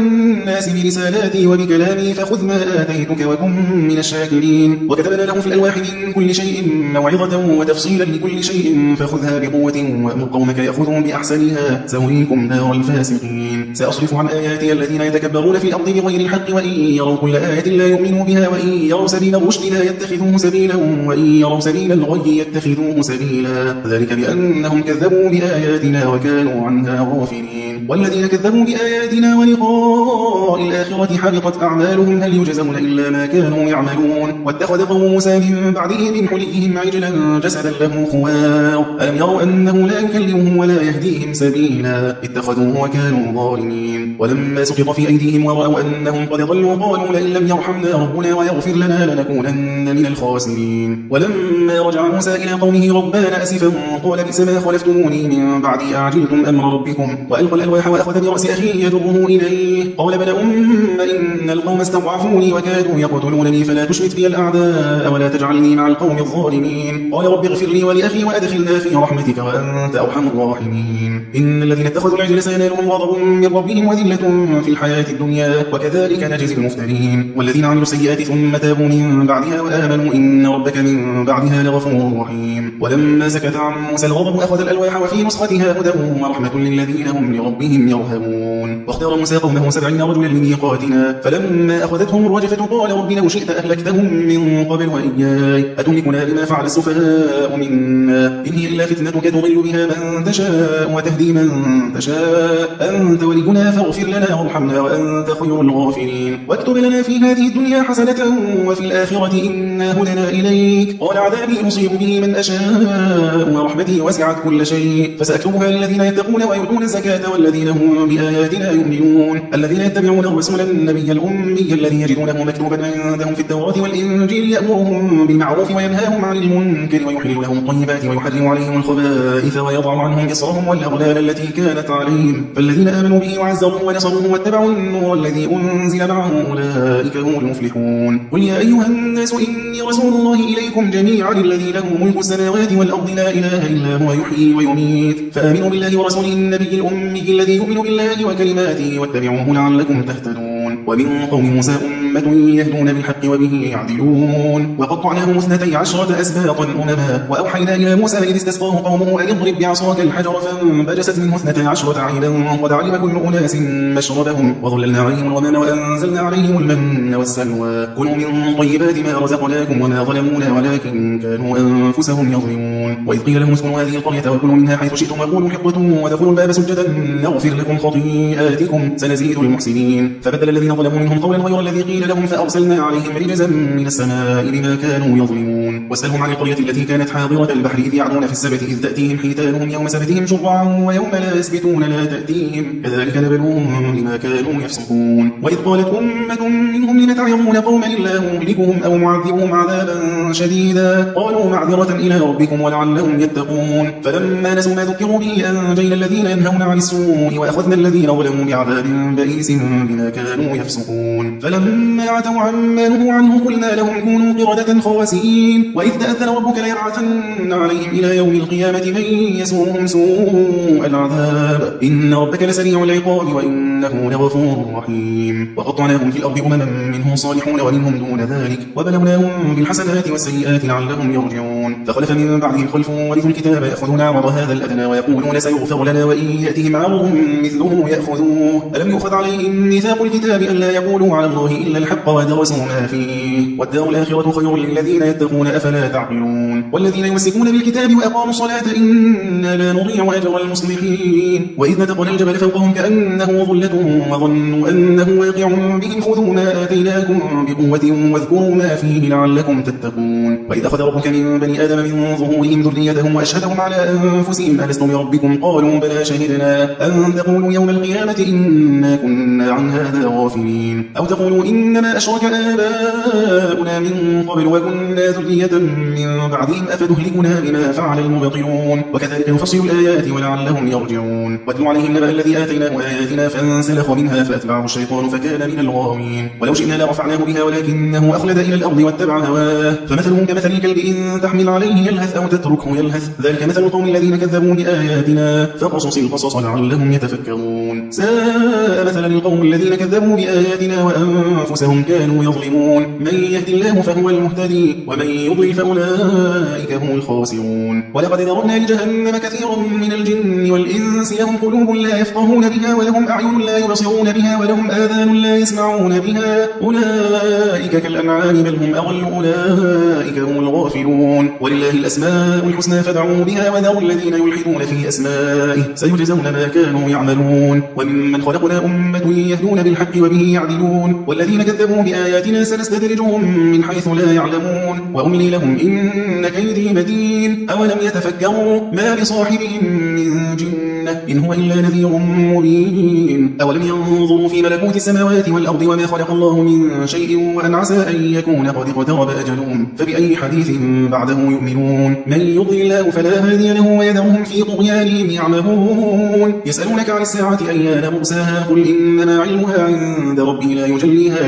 برسالاتي وبكلامي فخذ ما آتيتك وكن من الشاكرين. وكتبنا له في الألواح من كل شيء موعظة وتفصيلا لكل شيء فخذها بقوة وأمر قومك يأخذوا بأحسنها. سويكم دار الفاسقين. سأصرف عن آياتي الذين يتكبرون في الأرض بغير الحق وإن يروا كل آية لا يؤمنوا بها وإن يروا سبيل الرشد لا يتخذوه سبيلا وإن يروا سبيل الغي يتخذوه سبيلا. ذلك بأنهم كذبوا بآياتنا وكانوا عنها غافلين. والذين كذبوا بآياتنا ولقاء الآخرة حبطت أعمالهم هل يجزون إلا ما كانوا يعملون؟ واتخذ قوم موسى من بعده من حليهم عجلا جسدا له خوار. ألم يروا أنه لا يكلمهم ولا يهديهم سبيلا؟ اتخذوه وكانوا ظالمين. ولما سقط في أيديهم ورأوا أنهم قد ضلوا قالوا لئن لم يرحمنا ربنا ويغفر لنا لنكونن من الخاسرين. ولما رجع موسى إلى قومه ربنا أسفا قال بئس ما خلفتموني من بعدي أعجلتم أمر ربكم؟ وألقى الألواح وأخذ برأس أخيه يجره إليه. قال ابن أم إن القوم استضعفوني وكادوا يقتلونني فلا تشمت بي الأعداء ولا تجعلني مع القوم الظالمين قال رب اغفر لي ولأخي وأدخلنا في رحمتك وأنت أرحم الراحمين إن الذين اتخذوا العجل سينالهم غضب من ربهم وذلة في الحياة الدنيا وكذلك نجزي المفترين والذين عملوا السيئات ثم تابوا من بعدها وآمنوا إن ربك من بعدها لغفور رحيم ولما سكت عن موسى الغضب أخذ الألواح وفي نسختها هدى ورحمة للذين هم لربهم يرهبون واختار موسى قومه سبعين رجلا لميقاتنا فلما أخذتهم الرجفة قال رب لو شئت أهلكتهم من قبل وإياي. أتهلكنا بما فعل السفهاء منا. إن هي إلا فتنتك تضل بها من تشاء وتهدي من تشاء. أنت ولينا فاغفر لنا وارحمنا وأنت خير الغافرين واكتب لنا في هذه الدنيا حسنة وفي الآخرة إنا هدنا إليك. قال عذابي أصيب به من أشاء ورحمتي وسعت كل شيء. فسأكتبها للذين يتقون ويؤتون الزكاة والذين هم بآياتنا يؤمنون. الذين يتبعون الرسول النبي الأمي الذي يجدونه مكتوبا عندهم في التوراة والإنجيل يأمرهم بالمعروف وينهاهم عن المنكر ويحل لهم الطيبات ويحرم عليهم الخبائث ويضع عنهم إصرهم والأغلال التي كانت عليهم. فالذين آمنوا به وعزروه ونصروه واتبعوا النور الذي أنزل معه أولئك هم المفلحون. قل يا أيها الناس إني رسول الله إليكم جميعا الذي له ملك السماوات والأرض لا إله إلا هو يحيي ويميت. فآمنوا بالله ورسوله النبي الأمي الذي يؤمن بالله وكلماته واتبعوه لعلكم تهتدون. ومن قوم موسى أمة يهدون بالحق وبه يعدلون. وقطعناهم اثنتي عشرة أسباطا أمما. وأوحينا إلى موسى إذ استسقاه قومه أن اضرب بعصاك الحجر فانبجست منه اثنتي عشرة عينا قد علم كل أناس مشربهم. وظللنا عليهم الغمام وأنزلنا عليهم المن والسلوى. كلوا من طيبات ما رزقناكم وما ظلمونا ولكن كانوا أنفسهم يظلمون. وإذ قيل لهم اسكنوا هذه القرية وكلوا منها حيث شئتم وقولوا حقة ودخلوا الباب سجدا نغفر لكم خطيئاتكم. سنزيد المحسنين. فبدل الذين ظلموا منهم قولا غير الذي قيل لهم فأرسلنا عليهم رجزا من السماء بما كانوا يظلمون. واسألهم عن القرية التي كانت حاضرة البحر إذ يعدون في السبت إذ تأتيهم حيتانهم يوم سبتهم شرعا ويوم لا يسبتون لا تأتيهم. كذلك نبلوهم بما كانوا يفسقون. وإذ قالت أمة منهم لم تعظون قوما الله مهلكهم أو معذبهم عذابا شديدا؟ قالوا معذرة إلى ربكم ولعلهم يتقون. فلما نسوا ما ذكروا به أنجينا الذين ينهون عن السوء وأخذنا الذين ظلموا بعذاب بئيس بما كانوا يفسقون. فلما فلما عتوا عما نهوا عنه قلنا لهم كونوا قردة خاسئين. وإذ تأذن ربك ليبعثن عليهم إلى يوم القيامة من يسومهم سوء العذاب. إن ربك لسريع العقاب وإنه لغفور رحيم. وقطعناهم في الأرض أمما منهم صالحون ومنهم دون ذلك. وبلوناهم بالحسنات والسيئات لعلهم يرجعون. فخلف من بعدهم خلف ورثوا الكتاب يأخذون عرض هذا الأدنى ويقولون سيغفر لنا وإن يأتهم عرض مثله يأخذوه. ألم يؤخذ عليهم ميثاق الكتاب ألا يقولوا على الله إلا الحق ودرسوا ما فيه. والدار الآخرة خير للذين يتقون أفلا تعقلون. والذين يمسكون بالكتاب وأقاموا الصلاة إنا لا نضيع أجر المصلحين. وإذ نتقنا الجبل فوقهم كأنه ظلة وظنوا أنه واقع بهم خذوا ما آتيناكم بقوة واذكروا ما فيه لعلكم تتقون. وإذ أخذ ربك من بني آدم من ظهورهم ذريتهم وأشهدهم على أنفسهم ألست بربكم؟ قالوا بلى شهدنا. أن تقولوا يوم القيامة إنا كنا عن هذا غافلين. أو تقولوا إنما أشرك آباؤنا من قبل وكنا ذرية من بعدهم أفتهلكنا بما فعل المبطلون. وكذلك نفصل الآيات ولعلهم يرجعون. واتل عليهم نبأ الذي آتيناه آياتنا فانسلخ منها فأتبعه الشيطان فكان من الغاوين. ولو شئنا لرفعناه بها ولكنه أخلد إلى الأرض واتبع هواه. فمثله كمثل الكلب إن تحمل عليه يلهث أو تتركه يلهث. ذلك مثل القوم الذين كذبوا بآياتنا. فقصص القصص لعلهم يتفكرون. ساء مثلا القوم الذين كذبوا بآياتنا وأنفسهم كانوا يظلمون. من يهدي الله فهو المهتدي ومن يضل فأولئك هم الخاسرون. ولقد ذرنا لجهنم كثيرا من الجن والإنس لهم قلوب لا يفقهون بها ولهم أعين لا يبصرون بها ولهم آذان لا يسمعون بها. أولئك كالأنعام بل هم أضل أولئك هم الغافلون. ولله الأسماء الحسنى فادعوا بها وذروا الذين يلحدون في أسمائه سيجزون ما كانوا يعملون. وممن خلقنا أمة يهدون بالحق وبه يعدلون. والذين كذبوا بآياتنا سنستدرجهم من حيث لا يعلمون. وأملي لهم إن كيدي مدين أولم يتفكروا ما بصاحبهم من جنة إن هو إلا نذير مبين. أولم ينظروا في ملكوت السماوات والأرض وما خلق الله من شيء وأن عسى أن يكون قد اقترب أجلهم. فبأي حديث بعده يؤمنون؟ من يضل الله فلا هادي له ويذرهم في طغيانهم يعمهون. يسألونك عن الساعة أيان مرساها؟ قل إنما علمها عند ربي لا يجليها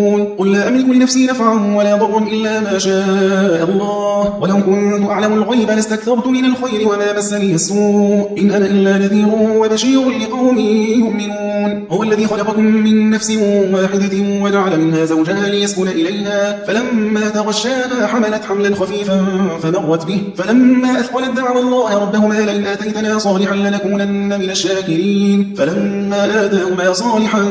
قل لا أملك لنفسي نفعا ولا ضرا إلا ما شاء الله. ولو كنت أعلم الغيب لاستكثرت من الخير وما مسني السوء. إن أنا إلا نذير وبشير لقوم يؤمنون. هو الذي خلقكم من نفس واحدة وجعل منها زوجها ليسكن إليها. فلما تغشاها حملت حملا خفيفا فمرت به. فلما أثقلت دعوا الله ربهما لئن آتيتنا صالحا لنكونن من الشاكرين. فلما آتاهما صالحا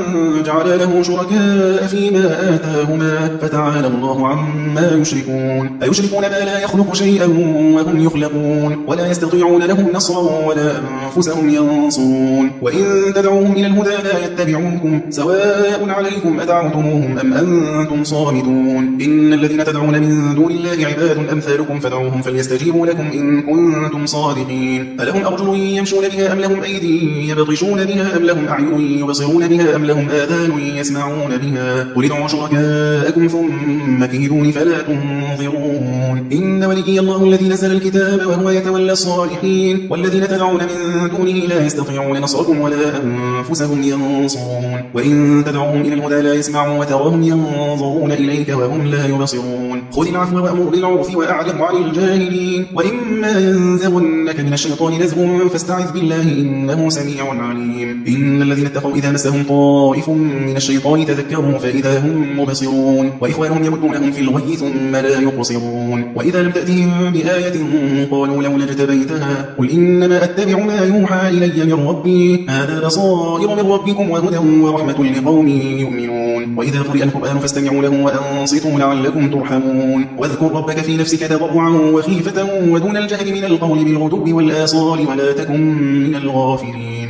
جعل له شركاء فيما آتاهما فتعالى الله عما يشركون. أيشركون ما لا يخلق شيئا وهم يخلقون. ولا يستطيعون لهم نصرا ولا أنفسهم ينصرون. وإن تدعوهم إلى الهدى لا يتبعوكم. سواء عليكم أدعوتموهم أم أنتم صامتون إن الذين تدعون من دون الله عباد أمثالكم فدعوهم فليستجيبوا لكم إن كنتم صادقين. ألهم أرجل يمشون بها أم لهم أيدي يبطشون بها أم لهم أعين يبصرون بها أم لهم آذان يسمعون بها؟ قل ادعوا شركاءكم ثم كيدون فلا تنظرون. إن ولي الله الذي نزل الكتاب وهو يتولى الصالحين والذين تدعون من دونه لا يستطيعون نصركم ولا أنفسهم ينصرون. وإن تدعوهم إلى الهدى لا يسمعون وتراهم ينظرون إليك وهم لا يبصرون. خذ العفو وأمر بالعرف وأعلم عن الجاهلين. وإما ينزغنك من الشيطان نزغ فاستعذ بالله إنه سميع عليم. إن الذين اتقوا إذا مسهم طائف من الشيطان تذكروا فإذا هم مبصرون. وإخوانهم يمدونهم في الغي ثم لا يقصرون وإذا لم تأتهم بآية قالوا لولا اجتبيتها قل إنما أتبع ما يوحى إلي من ربي هذا بصائر من ربكم وهدى ورحمة لقوم يؤمنون. وإذا قرئ القرآن فاستمعوا له وأنصتوا لعلكم ترحمون. واذكر ربك في نفسك تضرعا وخيفة ودون الجهل من القول بالغدو والآصال ولا تكن من الغافلين.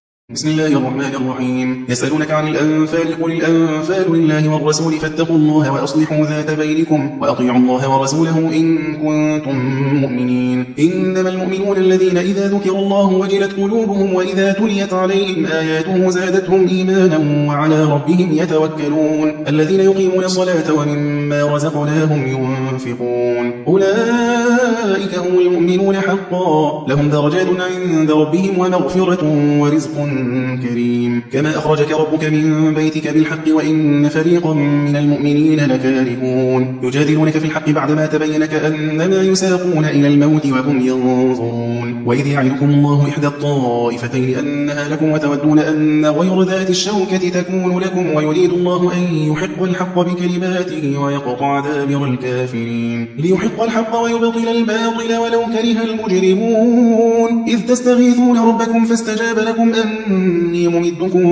بسم الله الرحمن الرحيم. يسألونك عن الأنفال قل الأنفال لله والرسول فاتقوا الله وأصلحوا ذات بينكم وأطيعوا الله ورسوله إن كنتم مؤمنين. إنما المؤمنون الذين إذا ذكر الله وجلت قلوبهم وإذا تليت عليهم آياته زادتهم إيمانا وعلى ربهم يتوكلون. الذين يقيمون الصلاة ومما رزقناهم ينفقون. أولئك هم المؤمنون حقا. لهم درجات عند ربهم ومغفرة ورزق كريم. كما أخرجك ربك من بيتك بالحق وإن فريقا من المؤمنين لكارهون. يجادلونك في الحق بعدما تبين كأنما يساقون إلى الموت وهم ينظرون. وإذ يعدكم الله إحدى الطائفتين أنها لكم وتودون أن غير ذات الشوكة تكون لكم ويريد الله أن يحق الحق بكلماته ويقطع دابر الكافرين. ليحق الحق ويبطل الباطل ولو كره المجرمون. إذ تستغيثون ربكم فاستجاب لكم أن إني ممدكم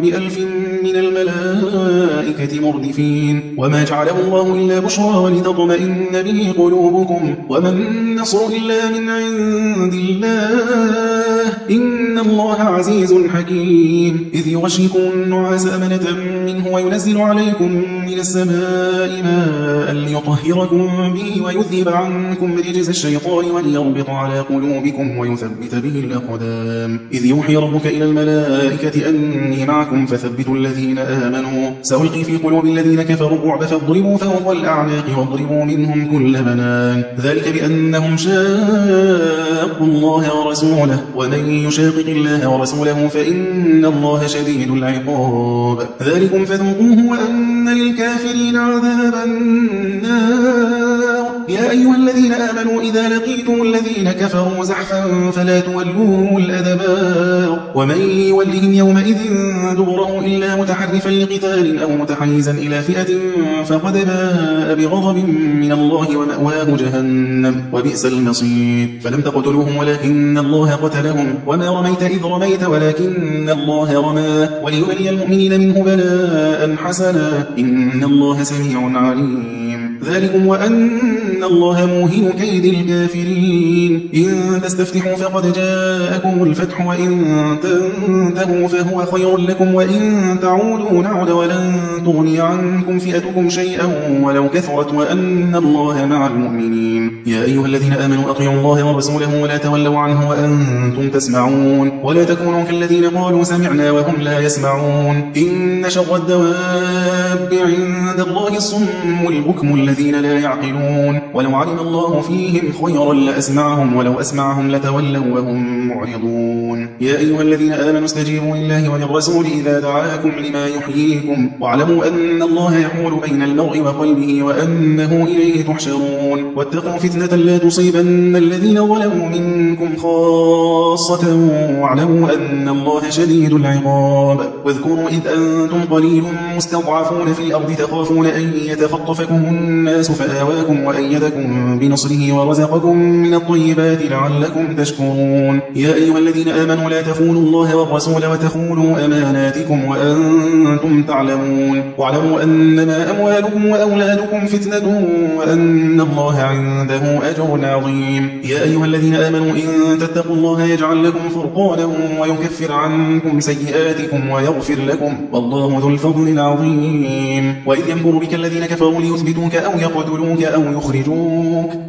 بألف من الملائكة مردفين. وما جعله الله إلا بشرى ولتطمئن به قلوبكم. وما النصر إلا من عند الله. إن الله عزيز حكيم. إذ يغشيكم النعاس أمنة منه وينزل عليكم من السماء ماء ليطهركم به ويذهب عنكم رجز الشيطان وليربط على قلوبكم ويثبت به الأقدام. إذ يوحي ربك إلى الملائكة أني معكم فثبتوا الذين آمنوا. سألقي في قلوب الذين كفروا الرعب فاضربوا فوق الأعناق واضربوا منهم كل بنان ذلك بأنهم شاقوا الله ورسوله. ومن يشاقق الله ورسوله فإن الله شديد العقاب. ذلكم فذوقوه وأن للكافرين عذاب النار. يا أيها الذين آمنوا إذا لقيتم الذين كفروا زحفا فلا تولوه الأدبار ومن يولهم يومئذ دبره إلا متحرفا لقتال أو متحيزا إلى فئة فقد باء بغضب من الله ومأواه جهنم وبئس المصير. فلم تقتلوهم ولكن الله قتلهم. وما رميت إذ رميت ولكن الله رمى. وليولي المؤمنين منه بلاء حسنا. إن الله سميع عليم. ذلكم وأن الله موهن كيد الكافرين. إن تستفتحوا فقد جاءكم الفتح وإن تنتهوا فهو خير لكم وإن تعودوا نعد ولن تغني عنكم فئتكم شيئا ولو كثرت وأن الله مع المؤمنين. يا أيها الذين آمنوا أطيعوا الله ورسوله ولا تولوا عنه وأنتم تسمعون. ولا تكونوا كالذين قالوا سمعنا وهم لا يسمعون. إن شر الدواب عند الله الصم البكم الذين لا يعقلون. ولو علم الله فيهم خيرا لأسمعهم ولو أسمعهم لتولوا وهم معرضون. يا أيها الذين آمنوا استجيبوا لله وللرسول إذا دعاكم لما يحييكم. واعلموا أن الله يحول بين المرء وقلبه وأنه إليه تحشرون. واتقوا فتنة لا تصيبن الذين ظلموا منكم خاصة. واعلموا أن الله شديد العقاب. واذكروا إذ أنتم قليل مستضعفون في الأرض تخافون أن يتخطفكم الناس فآواكم وأيدكم بنصره ورزقكم من الطيبات لعلكم تشكرون. يا أيها الذين آمنوا لا تخونوا الله والرسول وتخونوا أماناتكم وأنتم تعلمون. واعلموا أنما أموالكم وأولادكم فتنة وأن الله عنده أجر عظيم. يا أيها الذين آمنوا إن تتقوا الله يجعل لكم فرقانا ويكفر عنكم سيئاتكم ويغفر لكم. والله ذو الفضل العظيم. وإذ يمكر بك الذين كفروا ليثبتوك أو يقتلوك أو يخرجوك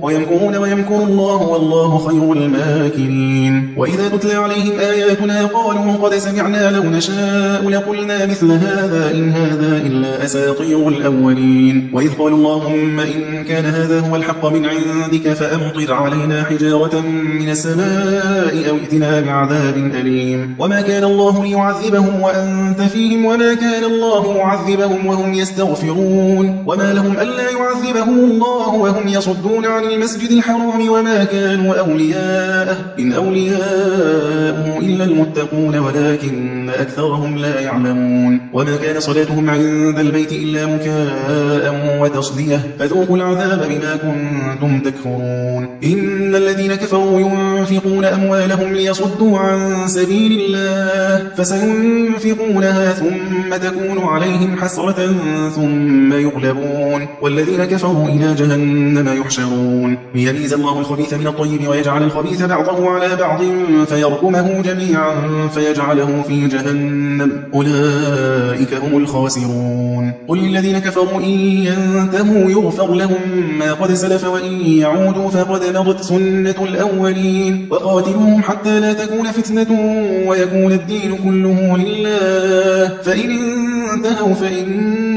ويمكرون ويمكر الله والله خير الماكرين. وإذا تتلى عليهم آياتنا قالوا قد سمعنا لو نشاء لقلنا مثل هذا إن هذا إلا أساطير الأولين. وإذ قالوا اللهم إن كان هذا هو الحق من عندك فأمطر علينا حجارة من السماء أو ائتنا بعذاب أليم. وما كان الله ليعذبهم وأنت فيهم وما كان الله معذبهم وهم يستغفرون. وما لهم ألا يعذبهم الله وهم يصدون عن المسجد الحرام وما كانوا أولياءه إن أولياءه إلا المتقون ولكن أكثرهم لا يعلمون وما كان صلاتهم عند البيت إلا مكاء وتصديه فذوقوا العذاب بما كنتم تكفرون إن الذين كفروا ينفقون أموالهم ليصدوا عن سبيل الله فسينفقونها ثم تكون عليهم حسرة ثم يغلبون والذين كفروا إلى جهنم جهنم يحشرون. ليميز الله الخبيث من الطيب ويجعل الخبيث بعضه على بعض فيركمه جميعا فيجعله في جهنم. أولئك هم الخاسرون. قل للذين كفروا إن ينتهوا يغفر لهم ما قد سلف وإن يعودوا فقد مضت سنة الأولين. وقاتلوهم حتى لا تكون فتنة ويكون الدين كله لله. فإن انتهوا فإن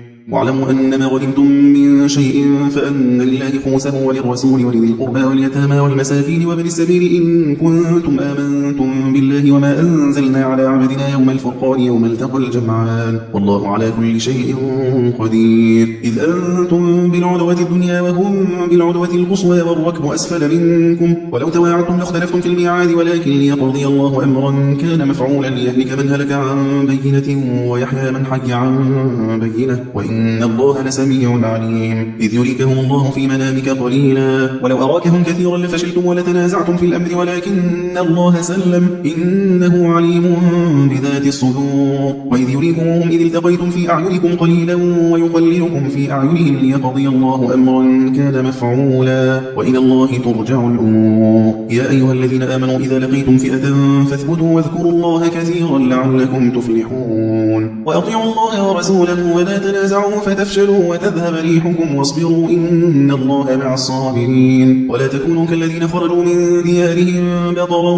واعلموا أن ما غنمتم من شيء فأن لله خمسه وللرسول ولذي القربى واليتامى والمساكين وابن السبيل إن كنتم آمنتم بالله وما أنزلنا على عبدنا يوم الفرقان يوم التقى الجمعان. والله على كل شيء قدير. إذ أنتم بالعدوة الدنيا وهم بالعدوة القصوى والركب أسفل منكم. ولو تواعدتم لاختلفتم في الميعاد ولكن ليقضي الله أمرا كان مفعولا. ليهلك من هلك عن بينة ويحيى من حي عن بينة. وإن إن الله لسميع عليم. إذ يريكهم الله في منامك قليلا ولو أراكهم كثيرا لفشلتم ولتنازعتم في الأمر ولكن الله سلم إنه عليم بذات الصدور. وإذ يريكمهم إذ التقيتم في أعينكم قليلا ويقللكم في أعينهم ليقضي الله أمرا كان مفعولا. وإلى الله ترجع الأمور. يا أيها الذين آمنوا إذا لقيتم فئة فاثبتوا واذكروا الله كثيرا لعلكم تفلحون. وأطيعوا الله ورسوله ولا تنازعوا فتفشلوا وتذهب ريحكم واصبروا إن الله مع الصابرين. ولا تكونوا كالذين خرجوا من ديارهم بطرا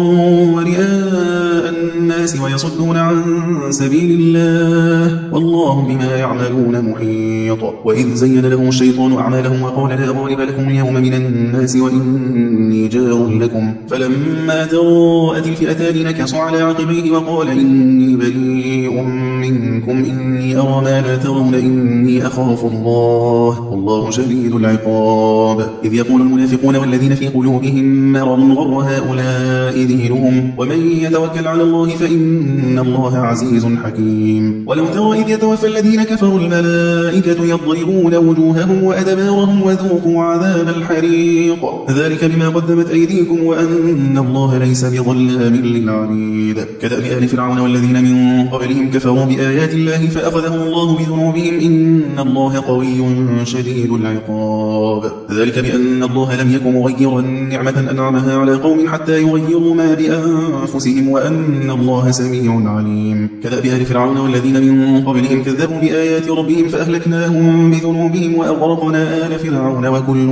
ورئاء الناس ويصدون عن سبيل الله. والله بما يعملون محيط. وإذ زين لهم الشيطان أعمالهم وقال لا غالب لكم اليوم من الناس وإني جار لكم. فلما تراءت الفئتان نكص على عقبيه وقال إني بريء منكم. إني أرى ما لا ترون إني أخاف الله. والله شديد العقاب. إذ يقول المنافقون والذين في قلوبهم مرض غر هؤلاء دينهم ومن يتوكل على الله فإن الله عزيز حكيم. ولو ترى إذ يتوفى الذين كفروا الملائكة يضربون وجوههم وأدبارهم وذوقوا عذاب الحريق. ذلك بما قدمت أيديكم وأن الله ليس بظلام للعبيد. كدأب آل فرعون والذين من قبلهم كفروا بآيات الله فأخذهم الله بذنوبهم إن الله قوي شديد العقاب. ذلك بأن الله لم يكن مغيرا نعمة أنعمها على قوم حتى يغيروا ما بأنفسهم وأن الله سميع عليم. كذب آل فرعون والذين من قبلهم كذبوا بآيات ربهم فأهلكناهم بذنوبهم وأغرقنا آل فرعون وكل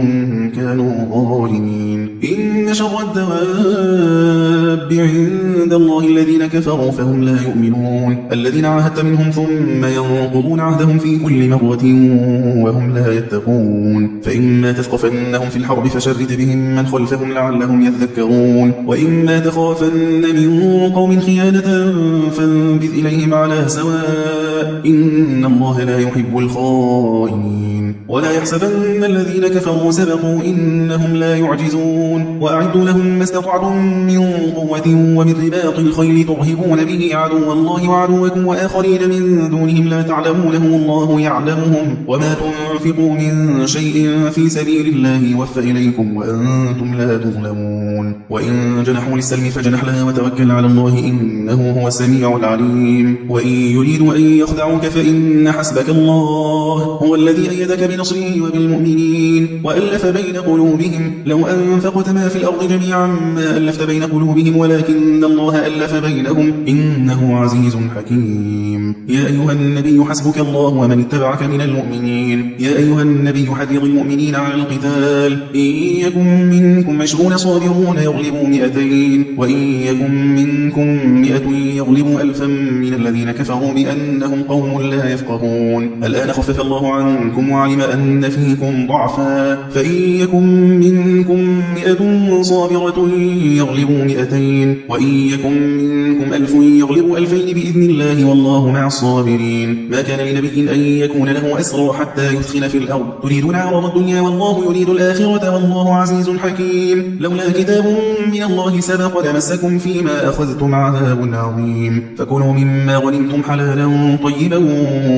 كانوا ظالمين. إن شر الدواب عند الله الذين كفروا فهم لا يؤمنون. الذين عاهدت منهم ثم ينقضون عهدهم في كل مرة وهم لا يتقون. فإما تثقفنهم في الحرب فشرد بهم من خلفهم لعلهم يذكرون. وإما تخافن من قوم خيانة فانبذ إليهم على سواء. إن الله لا يحب الخائنين. ولا يحسبن الذين كفروا سبقوا إنهم لا يعجزون. وأعدوا لهم ما استطعتم من قوة ومن رباط الخيل ترهبون به عدو الله وعدوكم وآخرين من دونهم لا تعلمونهم الله يعلمهم وما تنفقوا من شيء في سبيل الله يوفى إليكم وأنتم لا تظلمون. وإن جنحوا للسلم فجنح لها وتوكل على الله إنه هو السميع العليم. وإن يريدوا أن يخدعوك فإن حسبك الله هو الذي أيدك بنصره وبالمؤمنين. وألف بين قلوبهم لو أنفقت ما في الأرض جميعا ما ألفت بين قلوبهم ولكن الله ألف بينهم إنه عزيز حكيم. يا أيها النبي حسبك الله ومن اتبعك من المؤمنين. يا أيها النبي حذر المؤمنين على القتال. إن يكن منكم عشرون صابرون يغلبوا مئتين. وإن يكن منكم مئة يغلبوا ألفا من الذين كفروا بأنهم قوم لا يفقهون. الآن خفف الله عنكم وعلم أن فيكم ضعفا. فإن يكن منكم مئة صابرة يغلبوا مئتين. وإن يكن منكم ألف يغلبوا ألفين بإذن الله والله مع الصابرين. ما كان لنبي أن يكون له أسرى حتى يثخن في الأرض. تريدون عرض الدنيا والله يريد الآخرة والله عزيز حكيم. لولا كتاب من الله سبق لمسكم فيما أخذتم عذاب عظيم. فكلوا مما غنمتم حلالا طيبا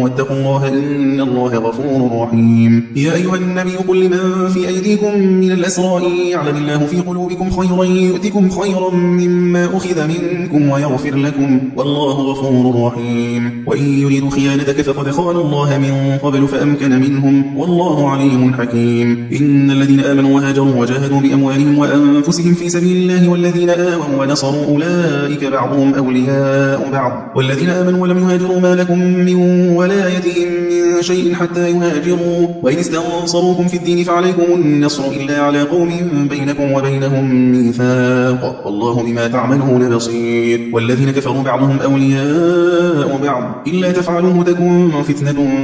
واتقوا الله إن الله غفور رحيم. يا أيها النبي قل لمن في أيديكم من الأسراء يعلم الله في قلوبكم خيرا يؤتكم خيرا مما أخذ منكم ويغفر لكم. والله غفور رحيم. وإن يريدوا خيانتك فقد خان الله من قبل فأمكن منهم. والله عليم حكيم. إن الذين آمنوا وهاجروا وجاهدوا بأموالهم وأنفسهم في سبيل الله والذين آمنوا ونصروا أولئك بعضهم أولياء بعض. والذين آمنوا ولم يهاجروا ما لكم من ولايتهم من شيء حتى يهاجروا. وإن استنصروكم في الدين فعليكم النصر إلا على قوم بينكم وبينهم ميثاق. والله بما تعملون بصير. والذين كفروا بعضهم أولياء بعض. إلا تفعلوه تكون فتنة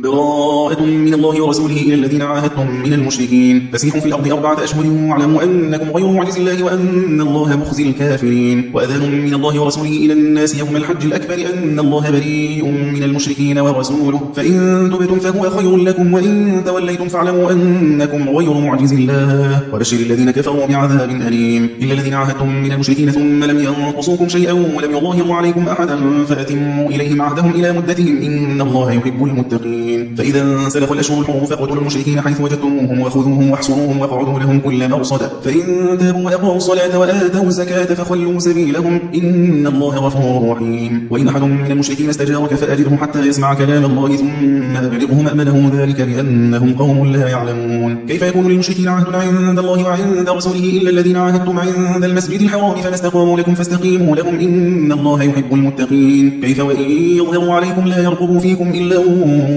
براءة من الله ورسوله إلى الذين عاهدتم من المشركين. فسيحوا في الأرض أربعة أشهر واعلموا أنكم غير معجز الله وأن الله مخزي الكافرين. وأذان من الله ورسوله إلى الناس يوم الحج الأكبر أن الله بريء من المشركين ورسوله. فإن تبتم فهو خير لكم وإن توليتم فاعلموا أنكم غير معجز الله. وبشر الذين كفروا بعذاب أليم. إلا الذين عاهدتم من المشركين ثم لم ينقصوكم شيئا ولم يظاهروا عليكم أحدا فأتموا إليهم عهدهم إلى مدتهم إن الله يحب المتقين. المشركين فإذا انسلخ الأشهر الحرم فاقتلوا المشركين حيث وجدتموهم وخذوهم واحصروهم واقعدوا لهم كل مرصد. فإن تابوا وأقاموا الصلاة وآتوا الزكاة فخلوا سبيلهم. إن الله غفور رحيم. وإن أحد من المشركين استجارك فأجره حتى يسمع كلام الله ثم أبلغه مأمنه ذلك بأنهم قوم لا يعلمون. كيف يكون للمشركين عهد عند الله وعند رسوله إلا الذين عاهدتم عند المسجد الحرام؟ فما استقاموا لكم فاستقيموا لهم إن الله يحب المتقين. كيف وإن يظهروا عليكم لا يرقبوا فيكم إلا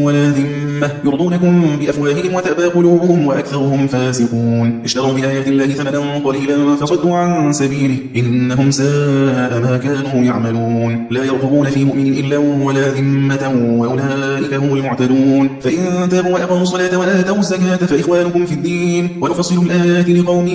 ولا ذمة يرضونكم بأفواههم وتأبى قلوبهم وأكثرهم فاسقون. اشتروا بآيات الله ثمنا قليلا فصدوا عن سبيله. إنهم ساء ما كانوا يعملون. لا يرغبون في مؤمن إلا ولا ذمة وأولئك هم المعتدون. فإن تابوا وأقاموا الصلاة وآتوا الزكاة فإخوانكم في الدين. ونفصل الآيات لقوم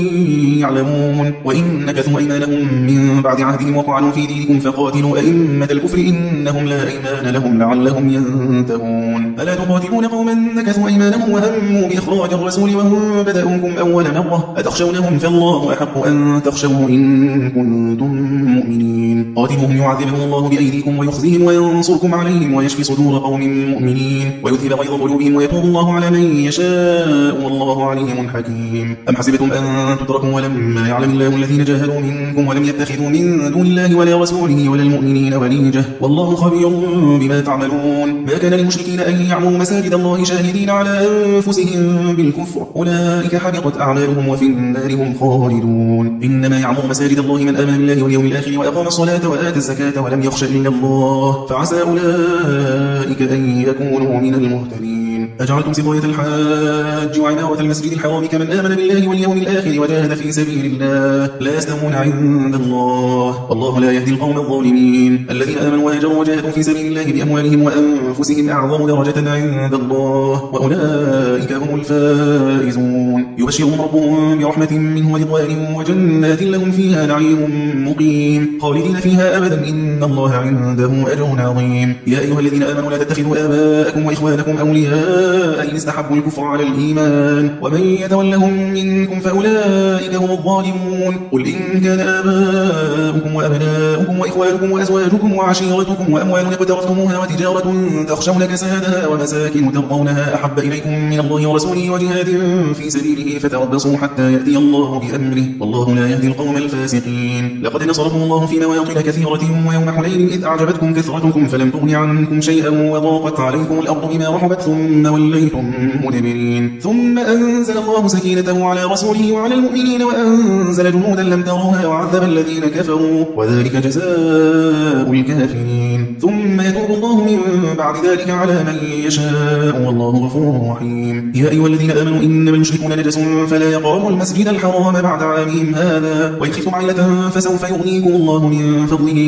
يعلمون. وإن نكثوا أيمانهم من بعد عهدهم وقعلوا في دينكم فقاتلوا أئمة الكفر إنهم لا أيمان لهم لعلهم ينتهون. ألا تقاتلون قوما نكثوا أيمانهم وهموا بإخراج الرسول وهم بدأوكم أول مرة أتخشونهم فالله أحق أن تخشوا إن كنتم مؤمنين. قاتلوهم يعذبهم الله بأيديكم ويخزيهم وينصركم عليهم ويشفي صدور قوم مؤمنين ويذهب غيظ قلوبهم ويتوب الله على من يشاء والله عليم حكيم. أم حسبتم أن تتركوا ولما يعلم الله الذين جاهدوا منكم ولم يتخذوا من دون الله ولا رسوله ولا المؤمنين وليجة؟ والله خبير بما تعملون. ما كان للمشركين أن يعمروا مساجد الله شاهدين على أنفسهم بالكفر. أولئك حبطت أعمالهم وفي النار هم خالدون. إنما يعمر مساجد الله من آمن بالله واليوم الآخر وأقام الصلاة وآتى الزكاة ولم يخش إلا الله. فعسى أولئك أن يكونوا من المهتدين. أجعلتم سقاية الحاج وعمارة المسجد الحرام كمن آمن بالله واليوم الآخر وجاهد في سبيل الله. لا يستوون عند الله. والله لا يهدي القوم الظالمين. الذين آمنوا وهاجروا وجاهدوا في سبيل الله بأموالهم وأنفسهم أعظم درجة عند الله. وأولئك هم الفائزون. يبشرهم ربهم برحمة منه ورضوان وجنات لهم فيها نعيم مقيم. خالدين فيها أبدا. إن الله عنده أجر عظيم. يا أيها الذين آمنوا لا تتخذوا آباءكم وإخوانكم أولياء إن استحبوا الكفر على الإيمان. ومن يتولهم منكم فأولئك هم الظالمون. قل إن كان آباؤكم وأبناؤكم وإخوانكم وأزواجكم وعشيرتكم وأموال اقترفتموها وتجارة تخشون كسادها ومساكن ترضونها أحب إليكم من الله ورسوله وجهاد في سبيله فتربصوا حتى يأتي الله بأمره. والله لا يهدي القوم الفاسقين. لقد نصركم الله في مواطن كثيرة ويوم حنين إذ أعجبتكم كثرتكم فلم تغن عنكم شيئا وضاقت عليكم الأرض بما رحبت ثم توليتم مدبرين. ثم أنزل الله سكينته على رسوله وعلى المؤمنين وأنزل جنودا لم تروها وعذب الذين كفروا. وذلك جزاء الكافرين. ثم يتوب الله من بعد ذلك على من يشاء والله غفور رحيم. يا أيها الذين آمنوا إنما المشركون نجس فلا يقربوا المسجد الحرام بعد عامهم هذا. خفتم عيلة فسوف يغنيكم الله من فضله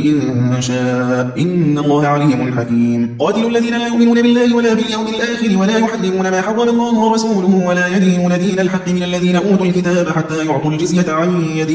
إن شاء. إن الله عليم حكيم. قاتلوا الذين لا يؤمنون بالله ولا باليوم الآخر ولا يحرمون ما حرم الله ورسوله ولا يدينون دين الحق من الذين أوتوا الكتاب حتى يعطوا الجزية عن يد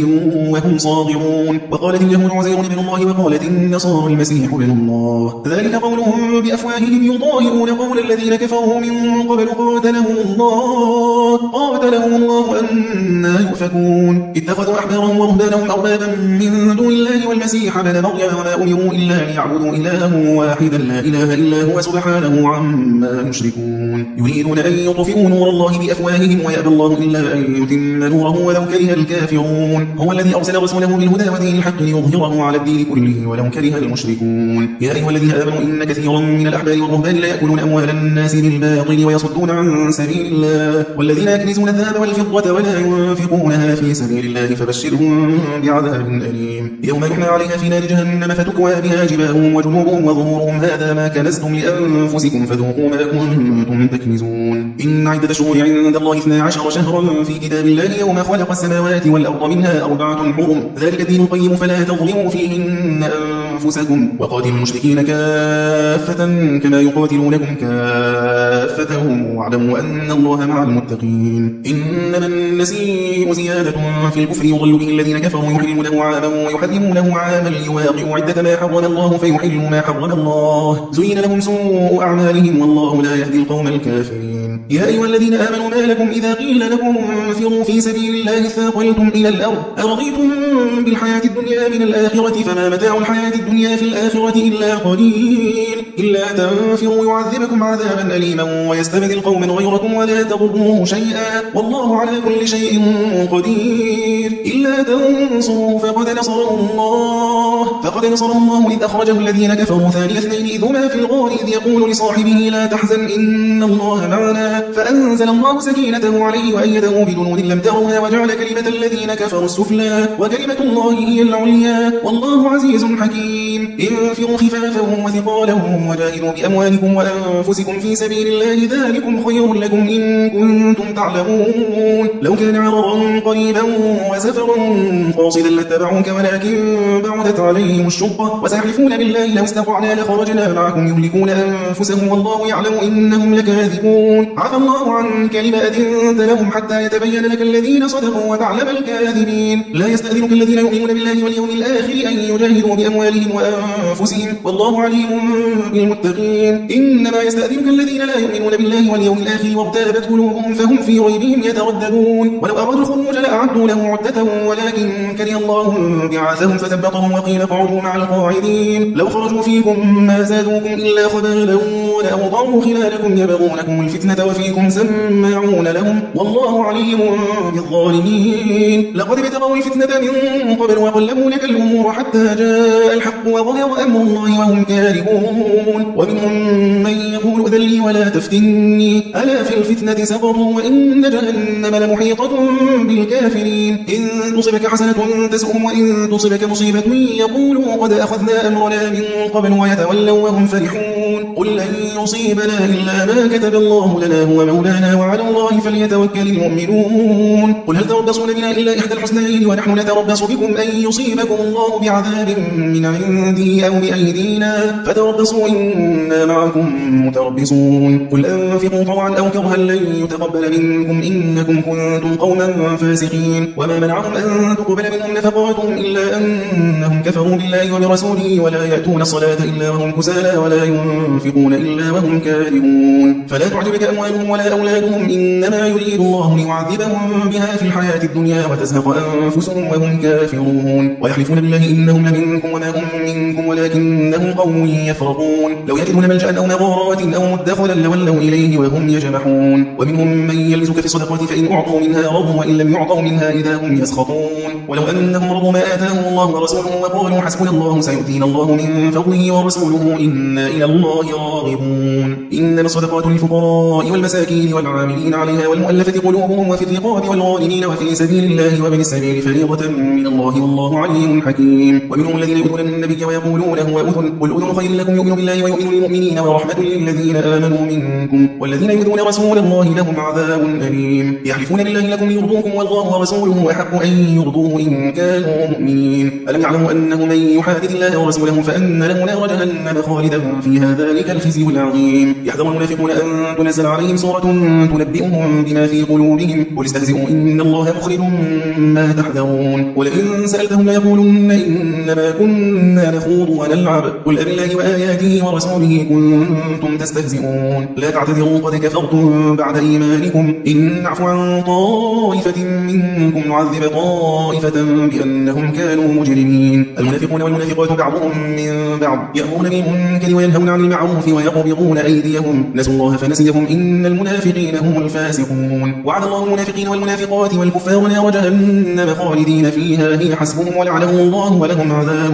وهم صاغرون. وقالت اليهود عزير من الله وقالت النصارى المسيح ابن الله. ذلك قولهم بأفواههم يضاهئون قول الذين كفروا من قبل قاتلهم الله قاتلهم الله أنا يؤفكون. اتخذوا أحبارهم ورهبانهم أربابا من دون الله والمسيح ابن مريم وما أمروا إلا ليعبدوا إلها واحدا لا إله إلا هو سبحانه عما يشركون. يريدون أن يطفئوا نور الله بأفواههم ويأبى الله إلا أن يتم نوره ولو كره الكافرون. هو الذي أرسل رسوله بالهدى ودين الحق ليظهره على الدين كله ولو كره المشركون. يا أيها الذين آمنوا إن كثيرا من الأحبار والرهبان لا يأكلون أموال الناس بالباطل ويصدون عن سبيل الله. والذين يكنزون الذهب والفضة ولا ينفقونها في سبيل الله فبشرهم بعذاب أليم. يوم يحمى عليها في نار جهنم فتكوى بها جباههم وجنوبهم وظهورهم. هذا ما كنزتم لأنفسكم فذوقوا ما كنتم تكنزون. إن عدة شهور عند الله 12 شهرا في كتاب الله يوم خلق السماوات والأرض منها أربعة حرم. ذلك الدين القيم فلا تظلموا فيهن أنفسكم. وقاتلوا المشركين كافة كما يقاتلونكم كافة. واعلموا أن الله مع المتقين. إنما النسيء زيادة في الكفر يضل به الذين كفروا يحلونه عاما ويحرمونه عاما ليواقعوا عدة ما حرم الله فيحلوا ما حرم الله. زين لهم سوء أعمالهم والله لا يهدي القوم الكافرين. يا أيها الذين آمنوا ما لكم إذا قيل لكم انفروا في سبيل الله ثاقلتم إلى الأرض. أرضيتم بالحياة الدنيا من الآخرة فما متاع الحياة الدنيا في الآخرة إلا قليل. إلا تنفروا يعذبكم عذابا أليما ويستبدل قوما غيركم ولا تضروه شيئا. والله على كل شيء قدير. إلا تنصروا فقد نصره الله. فقد نصره الله إذ أخرجه الذين كفروا ثاني اثنين. إذ هما في الغار إذ يقول لصاحبه لا تحزن إن الله معنا. فأنزل الله سكينته عليه وأيده بجنود لم تروها وجعل كلمة الذين كفروا السفلى وكلمة الله هي العليا والله عزيز حكيم. انفروا خفافا وثقالا وجاهدوا بأموالكم وأنفسكم في سبيل الله ذلكم خير لكم إن كنتم تعلمون. لو كان عرضا قريبا وسفرا قاصدا لاتبعوك ولكن بعدت عليهم الشقة. وسيحلفون بالله لو استطعنا لخرجنا معكم يهلكون أنفسهم والله يعلم إنهم لكاذبون. عفى الله عنك لما أذنت لهم حتى يتبين لك الذين صدقوا وتعلم الكاذبين. لا يستأذنك الذين يؤمنون بالله واليوم الآخر أن يجاهدوا بأموالهم وأنفسهم. والله عليم بالمتقين. إنما يستأذنك الذين لا يؤمنون بالله واليوم الآخر وارتابت قلوبهم فهم في ريبهم يترددون. ولو أرادوا الخروج لأعدوا له عدة ولكن كره الله بعاثهم فثبطهم وقيل اقعدوا مع القاعدين. لو خرجوا فيكم ما زادوكم إلا خبالا ولأوضعوا خلالكم يبغونكم الفتنة وفيكم سماعون لهم والله عليم بالظالمين. لقد ابتغوا الفتنة من قبل وقلبوا لك الأمور حتى جاء الحق وظهر أمر الله وهم كارهون. ومنهم من يقول ذلي ولا تفتني. ألا في الفتنة سقطوا وإن جهنم لمحيطة بالكافرين. إن تصبك حسنة تسؤهم وإن تصبك مصيبة يقولوا قد أخذنا أمرنا من قبل ويتولوا وهم فرحون. قل لن يصيبنا إلا ما كتب الله لنا هو مولانا وعلى الله فليتوكل المؤمنون. قل هل تربصون بنا إلا إحدى الحسنين ونحن نتربص بكم أن يصيبكم الله بعذاب من عنده أو بأيدينا؟ فتربصوا إنا معكم متربصون. قل أنفقوا طوعا أو كرها لن يتقبل منكم إنكم كنتم قوما فاسقين. وما منعهم أن تقبل منهم نفقاتهم إلا أنهم كفروا بالله وبرسوله ولا يأتون الصلاة إلا وهم كسالى ولا ينفقون إلا وهم كارهون. فلا تعجبك أموالهم ولا أولادهم إنما يريد الله ليعذبهم بها في الحياة الدنيا وتزهق أنفسهم وهم كافرون ويحلفون بالله إنهم لمنكم وما هم منكم ولكنهم قوم يفرقون لو يجدون ملجأ أو مغارات أو مدخلا لولوا إليه وهم يجمحون ومنهم من يلزك في الصدقات فإن أعطوا منها رضوا وإن لم يعطوا منها إذا هم يسخطون ولو أنهم رضوا ما آتاهم الله ورسوله وقالوا حسبنا الله سيؤتينا الله من فضله ورسوله إنا إلى الله راغبون إنما الصدقات للفقراء والمساكين والعاملين عليها والمؤلفة قلوبهم وفي الرقاب والغالمين وفي سبيل الله وابن السبيل فريضة من الله والله عليم حكيم. ومنهم الذين يؤذون النبي ويقولون هو أذن. قل أذن خير لكم يؤمن بالله ويؤمن للمؤمنين ورحمة للذين آمنوا منكم. والذين يؤذون رسول الله لهم عذاب أليم. يحلفون بالله لكم ليرضوكم والله ورسوله أحق أن يرضوه إن كانوا مؤمنين. ألم يعلموا أنه من يحادث الله ورسوله فأن له نار جهنم خالدا فيها ذلك الخزي العظيم. يحذر المنافقون أن تنزل عليهم سورة تنبئهم بما في قلوبهم قل استهزئوا إن الله مخرج ما تحذرون ولئن سألتهم ليقولن إنما كنا نخوض ونلعب قل أبالله وآياته ورسوله كنتم تستهزئون لا تعتذروا قد كفرتم بعد إيمانكم إن نعفو عن طائفة منكم نعذب طائفة بأنهم كانوا مجرمين المنافقون والمنافقات بعضهم من بعض يأمرون بالمنكر وينهون عن المعروف ويقبضون أيديهم نسوا الله فنسيهم إن المنافقين هم الفاسقون. وعد الله المنافقين والمنافقات والكفار نار جهنم خالدين فيها. هي حسبهم ولعنهم الله ولهم عذاب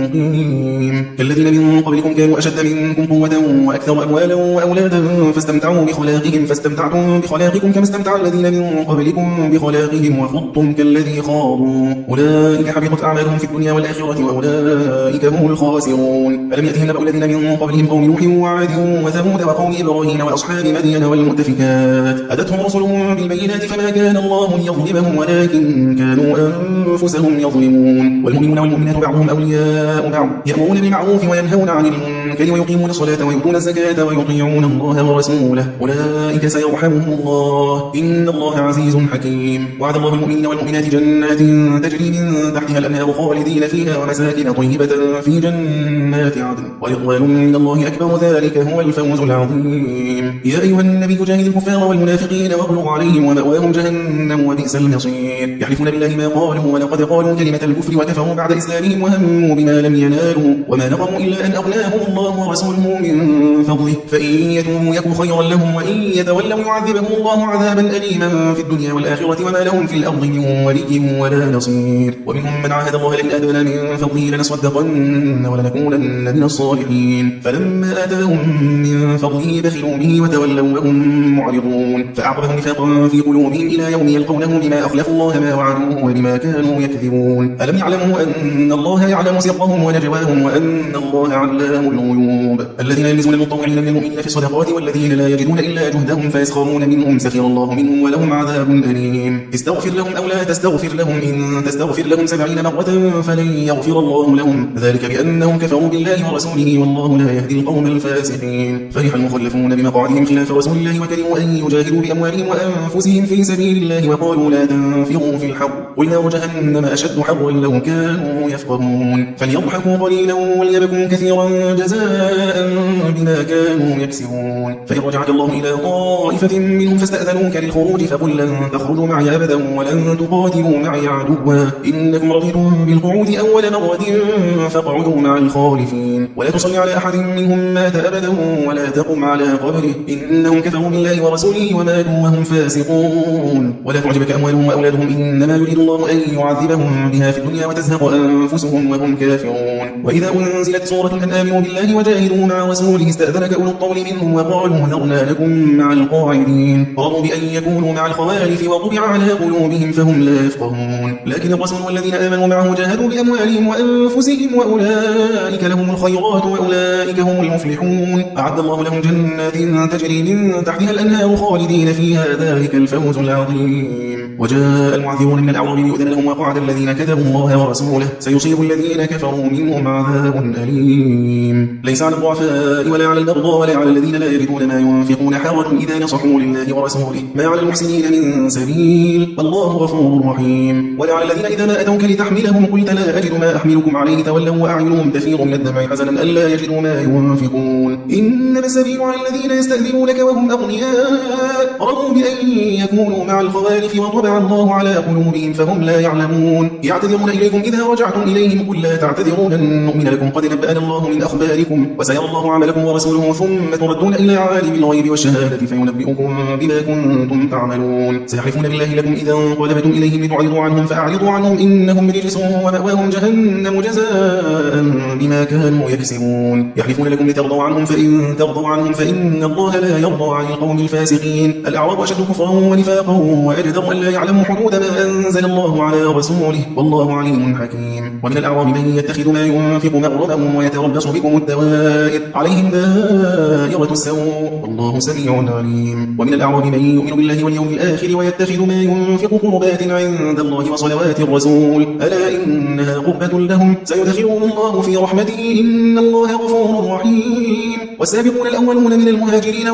مقيم. كالذين من قبلكم كانوا أشد منكم قوة وأكثر أموالا وأولادا فاستمتعوا بخلاقهم فاستمتعتم بخلاقكم كما استمتع الذين من قبلكم بخلاقهم وخضتم كالذي خاضوا. أولئك حبطت أعمالهم في الدنيا والآخرة وأولئك هم الخاسرون. ألم يأتهم نبأ الذين من قبلهم قوم نوح وعاد وثمود وقوم إبراهيم وأصحاب مدين والمؤتفكات. أتتهم رسلهم بالبينات فما كان الله ليظلمهم ولكن كانوا أنفسهم يظلمون. والمؤمنون والمؤمنات بعضهم أولياء بعض يأمرون بالمعروف وينهون عن المنكر ويقيمون الصلاة ويؤتون الزكاة ويطيعون الله ورسوله. أولئك سيرحمهم الله. إن الله عزيز حكيم. وعد الله المؤمنين والمؤمنات جنات تجري من تحتها الأنهار خالدين فيها ومساكن طيبة في جنات عدن. ورضوان من الله أكبر ذلك هو الفوز العظيم. يا أيها النبي جاهد الكفار والمنافقين واغلظ عليهم ومأواهم جهنم وبئس المصير. يحلفون بالله ما قالوا ولقد قالوا كلمة الكفر وكفروا بعد إسلامهم وهموا بما لم ينالوا. وما نقموا إلا أن أغناهم الله ورسوله من فضله. فإن يتوبوا يكن خيرا لهم وإن يتولوا يعذبهم الله عذابا أليما في الدنيا والآخرة. وما لهم في الأرض من ولي ولا نصير. ومنهم من عاهد الله لئن آتانا من فضله لنصدقن ولنكونن من الصالحين. فلما آتاهم من فضله بخلوا به وتولوا وهم معرضون. فأعقبهم نفاقا في قلوبهم إلى يوم يلقونه بما أخلفوا الله ما وعدوه وبما كانوا يكذبون. ألم يعلموا أن الله يعلم سرهم ونجواهم وأن الله علام الغيوب؟ الذين يلمزون المطوعين من المؤمنين في الصدقات والذين لا يجدون إلا جهدهم فيسخرون منهم سخر الله منهم ولهم عذاب أليم. استغفر لهم أو لا تستغفر لهم إن تستغفر لهم سبعين مرة فلن يغفر الله لهم. ذلك بأنهم كفروا بالله ورسوله والله لا يهدي القوم الفاسقين. فرح المخلفون بمقعدهم خلاف رسول الله وكرهوا أن يجاهدوا بأموالهم وأنفسهم في سبيل الله وقالوا لا تنفروا في الحر قل نار جهنم أشد حرا لو كانوا يفقهون فليضحكوا قليلا وليبكوا كثيرا جزاء بما كانوا يكسبون فإن رجعك الله إلى طائفة منهم فاستأذنوك للخروج فقل لن تخرجوا معي أبدا ولن تقاتلوا معي عدوا إنكم رضيتم بالقعود أول مرة فاقعدوا مع الخالفين ولا تصل على أحد منهم مات أبدا ولا تقم على قبره إنهم كفروا بالله ورسوله وماتوا وهم فاسقون. ولا تعجبك أموالهم وأولادهم إنما يريد الله أن يعذبهم بها في الدنيا وتزهق أنفسهم وهم كافرون. وإذا أنزلت سورة أن آمنوا بالله وجاهدوا مع رسوله استأذنك أولو الطول منهم وقالوا ذرنا لكم مع القاعدين. رضوا بأن يكونوا مع الخوالف وطبع على قلوبهم فهم لا يفقهون. لكن الرسول والذين آمنوا معه جاهدوا بأموالهم وأنفسهم وأولئك لهم الخيرات وأولئك هم المفلحون. أعد الله لهم جنات تجري من تحتها الأنهار خالدين فيها ذلك الفوز العظيم. وجاء المعذرون من الأعراب يؤذن لهم وقعد الذين كذبوا الله ورسوله. سيصيب الذين كفروا منهم عذاب أليم. ليس على الضعفاء ولا على المرضى ولا على الذين لا يجدون ما ينفقون حرج إذا نصحوا لله ورسوله. ما على المحسنين من سبيل. والله غفور رحيم. ولا على الذين إذا ما أتوك لتحملهم قلت لا أجد ما أحملكم عليه. تولوا وأعينهم تفيض من الدمع. حزنا ألا يجدوا ما ينفقون. إنما السبيل على الذين يستأذنونك وهم أغنياء. رضوا بأن يكونوا مع الخوالف وطبع الله على قلوبهم فهم لا يعلمون. يعتذرون إليكم إذا رجعتم إليهم. قل لا تعتذروا لن نؤمن لكم قد نبأنا الله من أخباركم وسيرى الله عملكم ورسوله ثم تردون إلى عالم الغيب والشهادة فينبئكم بما كنتم تعملون. سيحلفون بالله لكم إذا انقلبتم إليهم لتعرضوا عنهم فأعرضوا عنهم إنهم رجس ومأواهم جهنم جزاء بما كانوا يكسبون. يحلفون لكم لترضوا عنهم فإن ترضوا عنهم فإن الله لا يرضى عن القوم الفاسقين. الأعراب أشد كفرا ونفاقا وأجدر أن لا يعلموا حدود ما أنزل الله على رسوله. والله عليم حكيم. ومن الأعراب من يتخذ ما ينفق مغرما ويتربص بكم الدوائر. عليهم دائرة السوء. والله سميع عليم. ومن الأعراب من يؤمن بالله واليوم الآخر ويتخذ ما ينفق قربات عند الله وصلوات الرسول. ألا إنها قربة لهم؟ سيدخلهم الله في رحمته. إن الله غفور رحيم. والسابقون الأولون من المهاجرين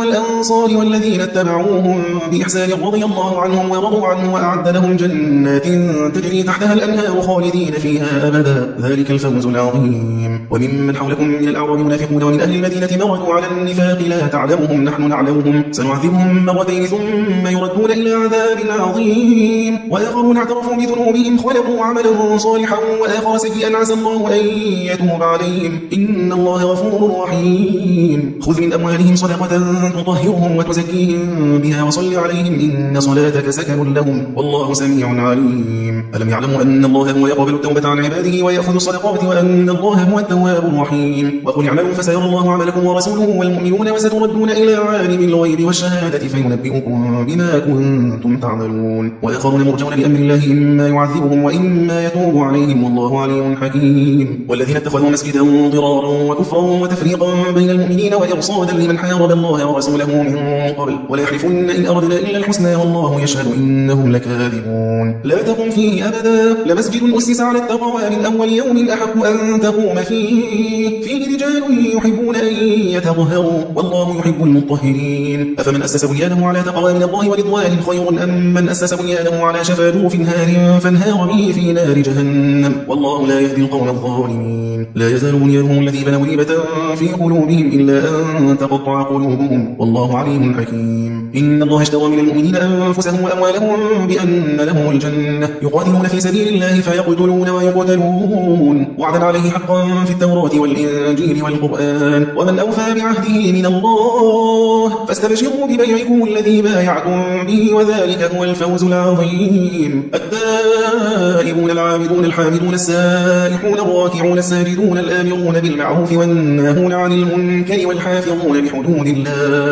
والذين اتبعوهم بإحسان رضي الله عنهم ورضوا عنه وأعد لهم جنات تجري تحتها الأنهار خالدين فيها أبدا. ذلك الفوز العظيم. وممن حولكم من الأعراب منافقون ومن أهل المدينة مردوا على النفاق لا تعلمهم نحن نعلمهم. سنعذبهم مرتين ثم يردون إلى عذاب عظيم. وآخرون اعترفوا بذنوبهم خلقوا عملا صالحا وآخر سيئا عسى الله أن يتوب عليهم. إن الله غفور رحيم. خذ من أموالهم صدقة تطهرهم وتزكيهم بها وصل عليهم إن صلاتك سكن لهم والله سميع عليم. ألم يعلموا أن الله هو يقبل التوبة عن عباده ويأخذ الصدقات وأن الله هو التواب الرحيم. وقل اعملوا فسيرى الله عملكم ورسوله والمؤمنون وستردون إلى عالم الغيب والشهادة فينبئكم بما كنتم تعملون. وآخرون مرجون لأمر الله إما يعذبهم وإما يتوب عليهم والله عليم حكيم. والذين اتخذوا مسجدا ضرارا وكفرا وتفريقا بين المؤمنين وإرصادا لمن حارب الله ورسوله من قبل ولا يحلفن إن أردنا إلا الحسنى والله يشهد إنهم لكاذبون. لا تقم فيه أبدا لمسجد أسس على التقوى من أول يوم أحق أن تقوم فيه. فيه رجال يحبون أن يتطهروا والله يحب المطهرين. أفمن أسس بنيانه على تقوى من الله ورضوان خير أم من أسس بنيانه على شفا جوف نار فانهار به في نار جهنم؟ والله لا يهدي القوم الظالمين. لا يزال بنيانهم الذي بنوا ريبة في قلوبهم إلا أن تقطع قلوبهم. والله عليم حكيم. إن الله اشترى من المؤمنين أنفسهم وأموالهم بأن لهم الجنة. يقاتلون في سبيل الله فيقتلون ويقتلون. وعدا عليه حقا في التوراة والإنجيل والقرآن. ومن أوفى بعهده من الله فاستبشروا ببيعكم الذي بايعكم به وذلك هو الفوز العظيم. التائبون العابدون الحامدون السائحون الراكعون الساجدون الآمرون بالمعروف والناهون عن المنكر والحافظون لحدود الله.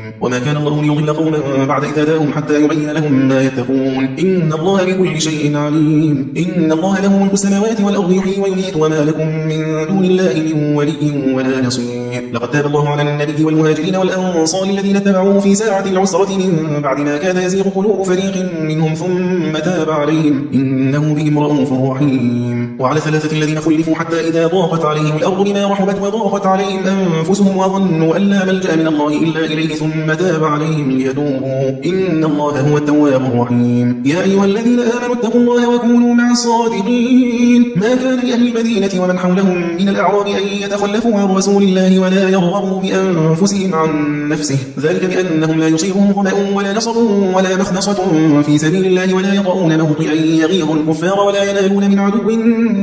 وما كان الله ليضل قوما بعد إذا هداهم حتى يبين لهم ما يتقون. إن الله بكل شيء عليم. إن الله له ملك السماوات والأرض يحيي ويميت وما لكم من دون الله من ولي ولا نصير. لقد تاب الله على النبي والمهاجرين والأنصار الذين اتبعوه في ساعة العسرة من بعد ما كاد يزيغ قلوب فريق منهم ثم تاب عليهم. إنه بهم رؤوف رحيم. وعلى ثلاثة الذين خلفوا حتى إذا ضاقت عليهم الأرض بما رحبت وضاقت عليهم أنفسهم وظنوا أن لا ملجأ من الله إلا إليه ثم تاب عليهم ليتوبوا. إن الله هو التواب الرحيم. يا أيها الذين آمنوا اتقوا الله وكونوا مع الصادقين. ما كان لأهل المدينة ومن حولهم من الأعراب أن يتخلفوا عن رسول الله ولا يرغبوا بأنفسهم عن نفسه. ذلك بأنهم لا يصيبهم ظمأ ولا نصب ولا مخنصة في سبيل الله ولا يطعون موطئا يغيظ الكفار ولا ينالون من عدو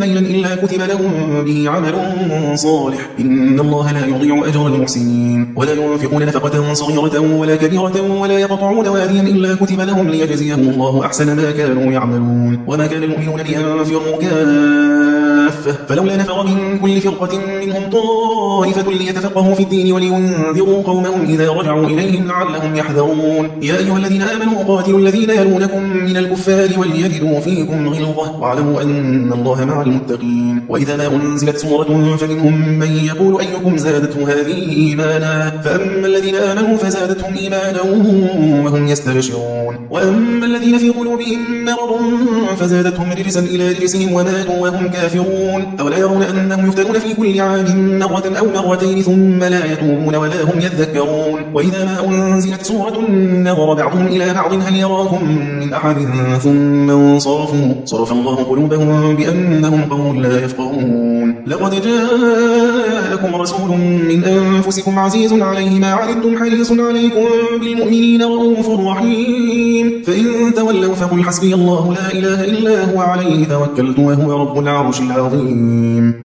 نيلا إلا كتب لهم به عمل صالح. إن الله لا يضيع أجر المحسنين. ولا ينفقون نفقة صغيرة ولا كبيرة ولا يقطعون واديا إلا كتب لهم ليجزيهم الله أحسن ما كانوا يعملون. وما كان المؤمنون لينفروا كافة فلولا نفر من كل فرقة منهم طائفة ليتفقهوا في الدين ولينذروا قومهم إذا رجعوا إليهم لعلهم يحذرون. يا أيها الذين آمنوا قاتلوا الذين يلونكم من الكفار وليجدوا فيكم غلظة واعلموا أن الله مع المتقين. وإذا ما أنزلت سورة فمنهم من يقول أيكم زادته هذه إيمانا؟ فأما الذين آمنوا فزادتهم إيمانا وهم يستبشرون. وأما الذين في قلوبهم مرض فزادتهم رجسا إلى رجسهم وماتوا وهم كافرون. أولا يرون أنهم يفتنون في كل عام مرة أو مرتين ثم لا يتوبون ولا هم يذكرون. وإذا ما أنزلت سورة نظر بعضهم إلى بعض هل يراكم من أحد؟ ثم انصرفوا. صرف الله قلوبهم بأنهم قوم لا يفقهون. لقد جاءكم رسول من أنفسكم عزيز عليه ما عنتم حريص عليكم بالمؤمنين رؤوف رحيم. فإن تولوا فقل حسبي الله لا إله إلا هو عليه توكلت وهو رب العرش العظيم. عظيم